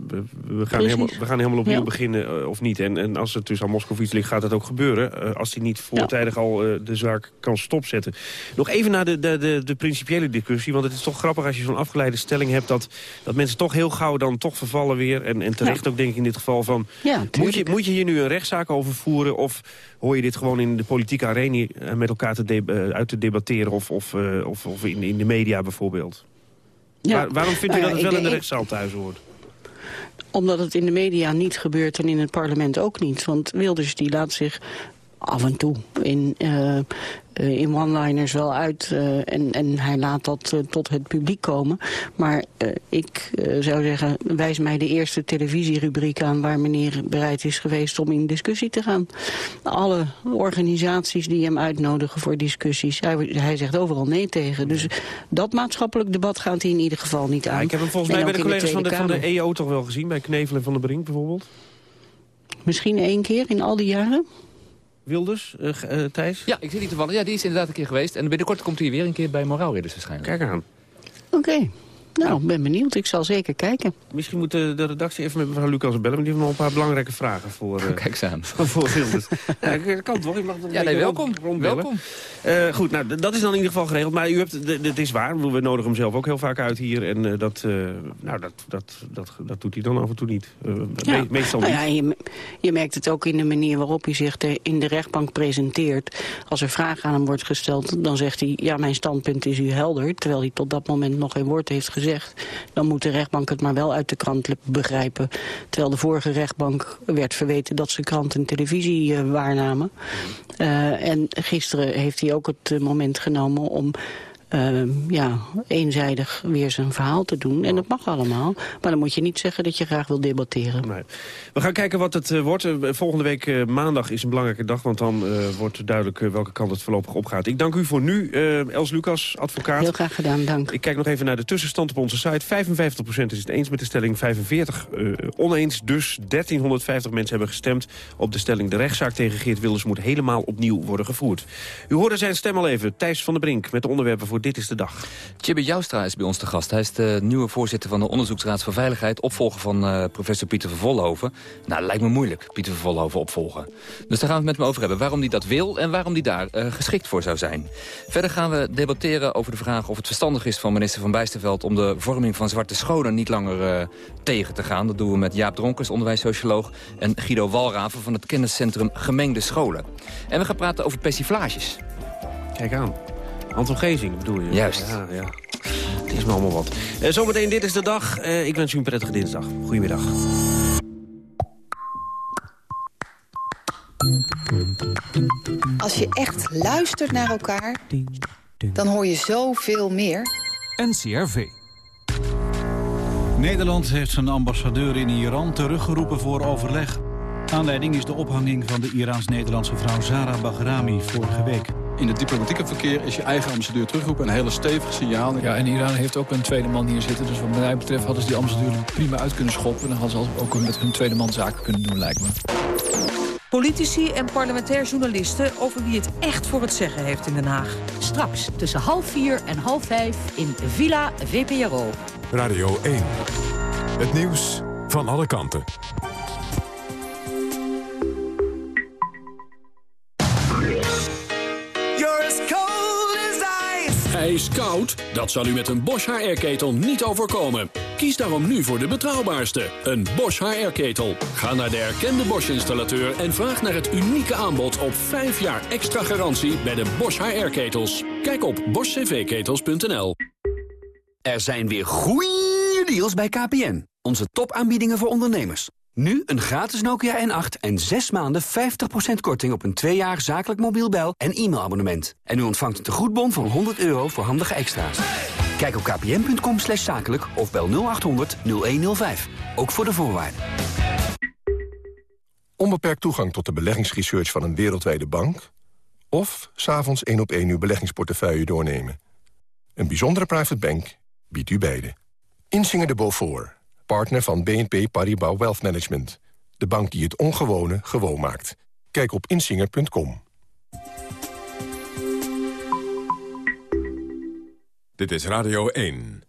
we gaan helemaal, we gaan helemaal opnieuw Ja. beginnen of niet. En, en als het dus aan Moskovits ligt gaat het ook gebeuren. als hij niet voortijdig al de zaak kan stopzetten. Nog even naar de, de, de, de principiële discussie. Want het is toch grappig als je zo'n afgeleide stelling hebt... Dat, dat mensen toch heel gauw dan toch vervallen weer. En, en terecht ook denk ik in dit geval van... Ja, moet, je, moet je hier nu een rechtszaak over voeren... of hoor je dit gewoon in de politieke arena eh, met elkaar te eh, uit te debatteren... of, of, eh, of, of in, in de media bijvoorbeeld? Ja. Waar- waarom vindt u Nou dat het wel in de rechtszaal thuis hoort? Omdat het in de media niet gebeurt en in het parlement ook niet. Want Wilders die laat zich af en toe in, in one-liners wel uit. eh, en, en hij laat dat eh, tot het publiek komen. Maar eh, ik eh, zou zeggen, wijs mij de eerste televisierubriek aan... waar meneer bereid is geweest om in discussie te gaan. Alle organisaties die hem uitnodigen voor discussies... hij, hij zegt overal nee tegen. Dus dat maatschappelijk debat gaat hij in ieder geval niet aan. Ik heb hem volgens mij bij de collega's van de, van de. EO toch wel gezien. Bij Knevelen van de Brink bijvoorbeeld. Misschien één keer in al die jaren? Wilders, eh, eh, Thijs? Ja, ik zie die toevallig. Ja, die is inderdaad een keer geweest. En binnenkort komt hij weer een keer bij Moraalridders waarschijnlijk. Kijk aan. Oké. Nou, ben benieuwd. Ik zal zeker kijken. Misschien moet de, de redactie even met mevrouw Lucas bellen. Want die heeft nog een paar belangrijke vragen voor, eh, Kijk eens aan. voor Wilders. ja, dat kan toch? Je mag Ja, nee, welkom. rond-. Welkom. Eh, goed, nou, dat is dan in ieder geval geregeld. Maar u hebt, het is waar, we nodigen hem zelf ook heel vaak uit hier. En eh, dat, eh, nou, dat, dat, dat, dat doet hij dan af en toe niet. Eh, me- meestal Nou niet. ja, je, je merkt het ook in de manier waarop hij zich de- in de rechtbank presenteert. Als er vragen aan hem wordt gesteld, dan zegt hij... ja, mijn standpunt is u helder, terwijl hij tot dat moment nog geen woord heeft gezegd. Dan moet de rechtbank het maar wel uit de krant begrijpen. Terwijl de vorige rechtbank werd verweten dat ze krant en televisie eh, waarnamen. Eh, en gisteren heeft hij ook het eh, moment genomen om... eh, ja, eenzijdig weer zijn verhaal te doen. En dat mag allemaal. Maar dan moet je niet zeggen dat je graag wil debatteren. Nee. We gaan kijken wat het eh, wordt. Eh, volgende week eh, maandag is een belangrijke dag... want dan wordt duidelijk welke kant het voorlopig opgaat. Ik dank u voor nu, Els Lucas, advocaat. Heel graag gedaan, dank. Ik kijk nog even naar de tussenstand op onze site. 55% is het eens met de stelling, 45 eh, oneens. Dus 1350 mensen hebben gestemd op de stelling... de rechtszaak tegen Geert Wilders moet helemaal opnieuw worden gevoerd. U hoorde zijn stem al even, Thijs van der Brink... met de onderwerpen voor Dit is de Dag. Chibbe Joustra is bij ons te gast. Hij is de nieuwe voorzitter van de Onderzoeksraad voor Veiligheid... opvolger van eh, professor Pieter van Vollenhoven. Nou, lijkt me moeilijk, Pieter van Vollenhoven opvolgen. Dus daar gaan we het met hem over hebben. Waarom hij dat wil en waarom hij daar eh, geschikt voor zou zijn. Verder gaan we debatteren over de vraag of het verstandig is van minister Van Bijsterveld... om de vorming van zwarte scholen niet langer eh, tegen te gaan. Dat doen we met Jaap Dronkers, onderwijssocioloog... en Guido Walraven van het kenniscentrum Gemengde Scholen. En we gaan praten over persiflages. Kijk aan. Anton Gezing bedoel je? Juist. Ja, ja. Het is me allemaal wat. Eh, zometeen, dit is de dag. Eh, ik wens u een prettige dinsdag. Goedemiddag. Als je echt luistert naar elkaar, dan hoor je zoveel meer. NCRV. Nederland heeft zijn ambassadeur in Iran teruggeroepen voor overleg. Aanleiding is de ophanging van de Iraans-Nederlandse vrouw Zara Bahrami vorige week. In het diplomatieke verkeer is je eigen ambassadeur terugroepen een hele stevige signaal. Ja, en Iran heeft ook een tweede man hier zitten. Dus wat mij betreft hadden ze die ambassadeur prima uit kunnen schoppen. Dan hadden ze ook met hun tweede man zaken kunnen doen, lijkt me. Politici en parlementair journalisten over wie het echt voor het zeggen heeft in Den Haag. Straks tussen half vier en half vijf in Villa VPRO. Radio 1. Het nieuws van alle kanten. Ijskoud? Dat zal u met een Bosch HR-ketel niet overkomen. Kies daarom nu voor de betrouwbaarste, een Bosch HR-ketel. Ga naar de erkende Bosch-installateur en vraag naar het unieke aanbod op 5 jaar extra garantie bij de Bosch HR-ketels. Kijk op boschcvketels.nl. Er zijn weer goeie deals bij KPN. Onze topaanbiedingen voor ondernemers. Nu een gratis Nokia N8 en 6 maanden 50% korting op een 2 jaar zakelijk mobiel bel- en e-mailabonnement. En u ontvangt een tegoedbon van 100 euro voor handige extra's. Kijk op kpn.com slash zakelijk of bel 0800 0105. Ook voor de voorwaarden. Onbeperkt toegang tot de beleggingsresearch van een wereldwijde bank... of s'avonds één op één uw beleggingsportefeuille doornemen. Een bijzondere private bank biedt u beide. Insinger de Beaufort partner van BNP Paribas Wealth Management. De bank die het ongewone gewoon maakt. Kijk op insinger.com. Dit is Radio 1.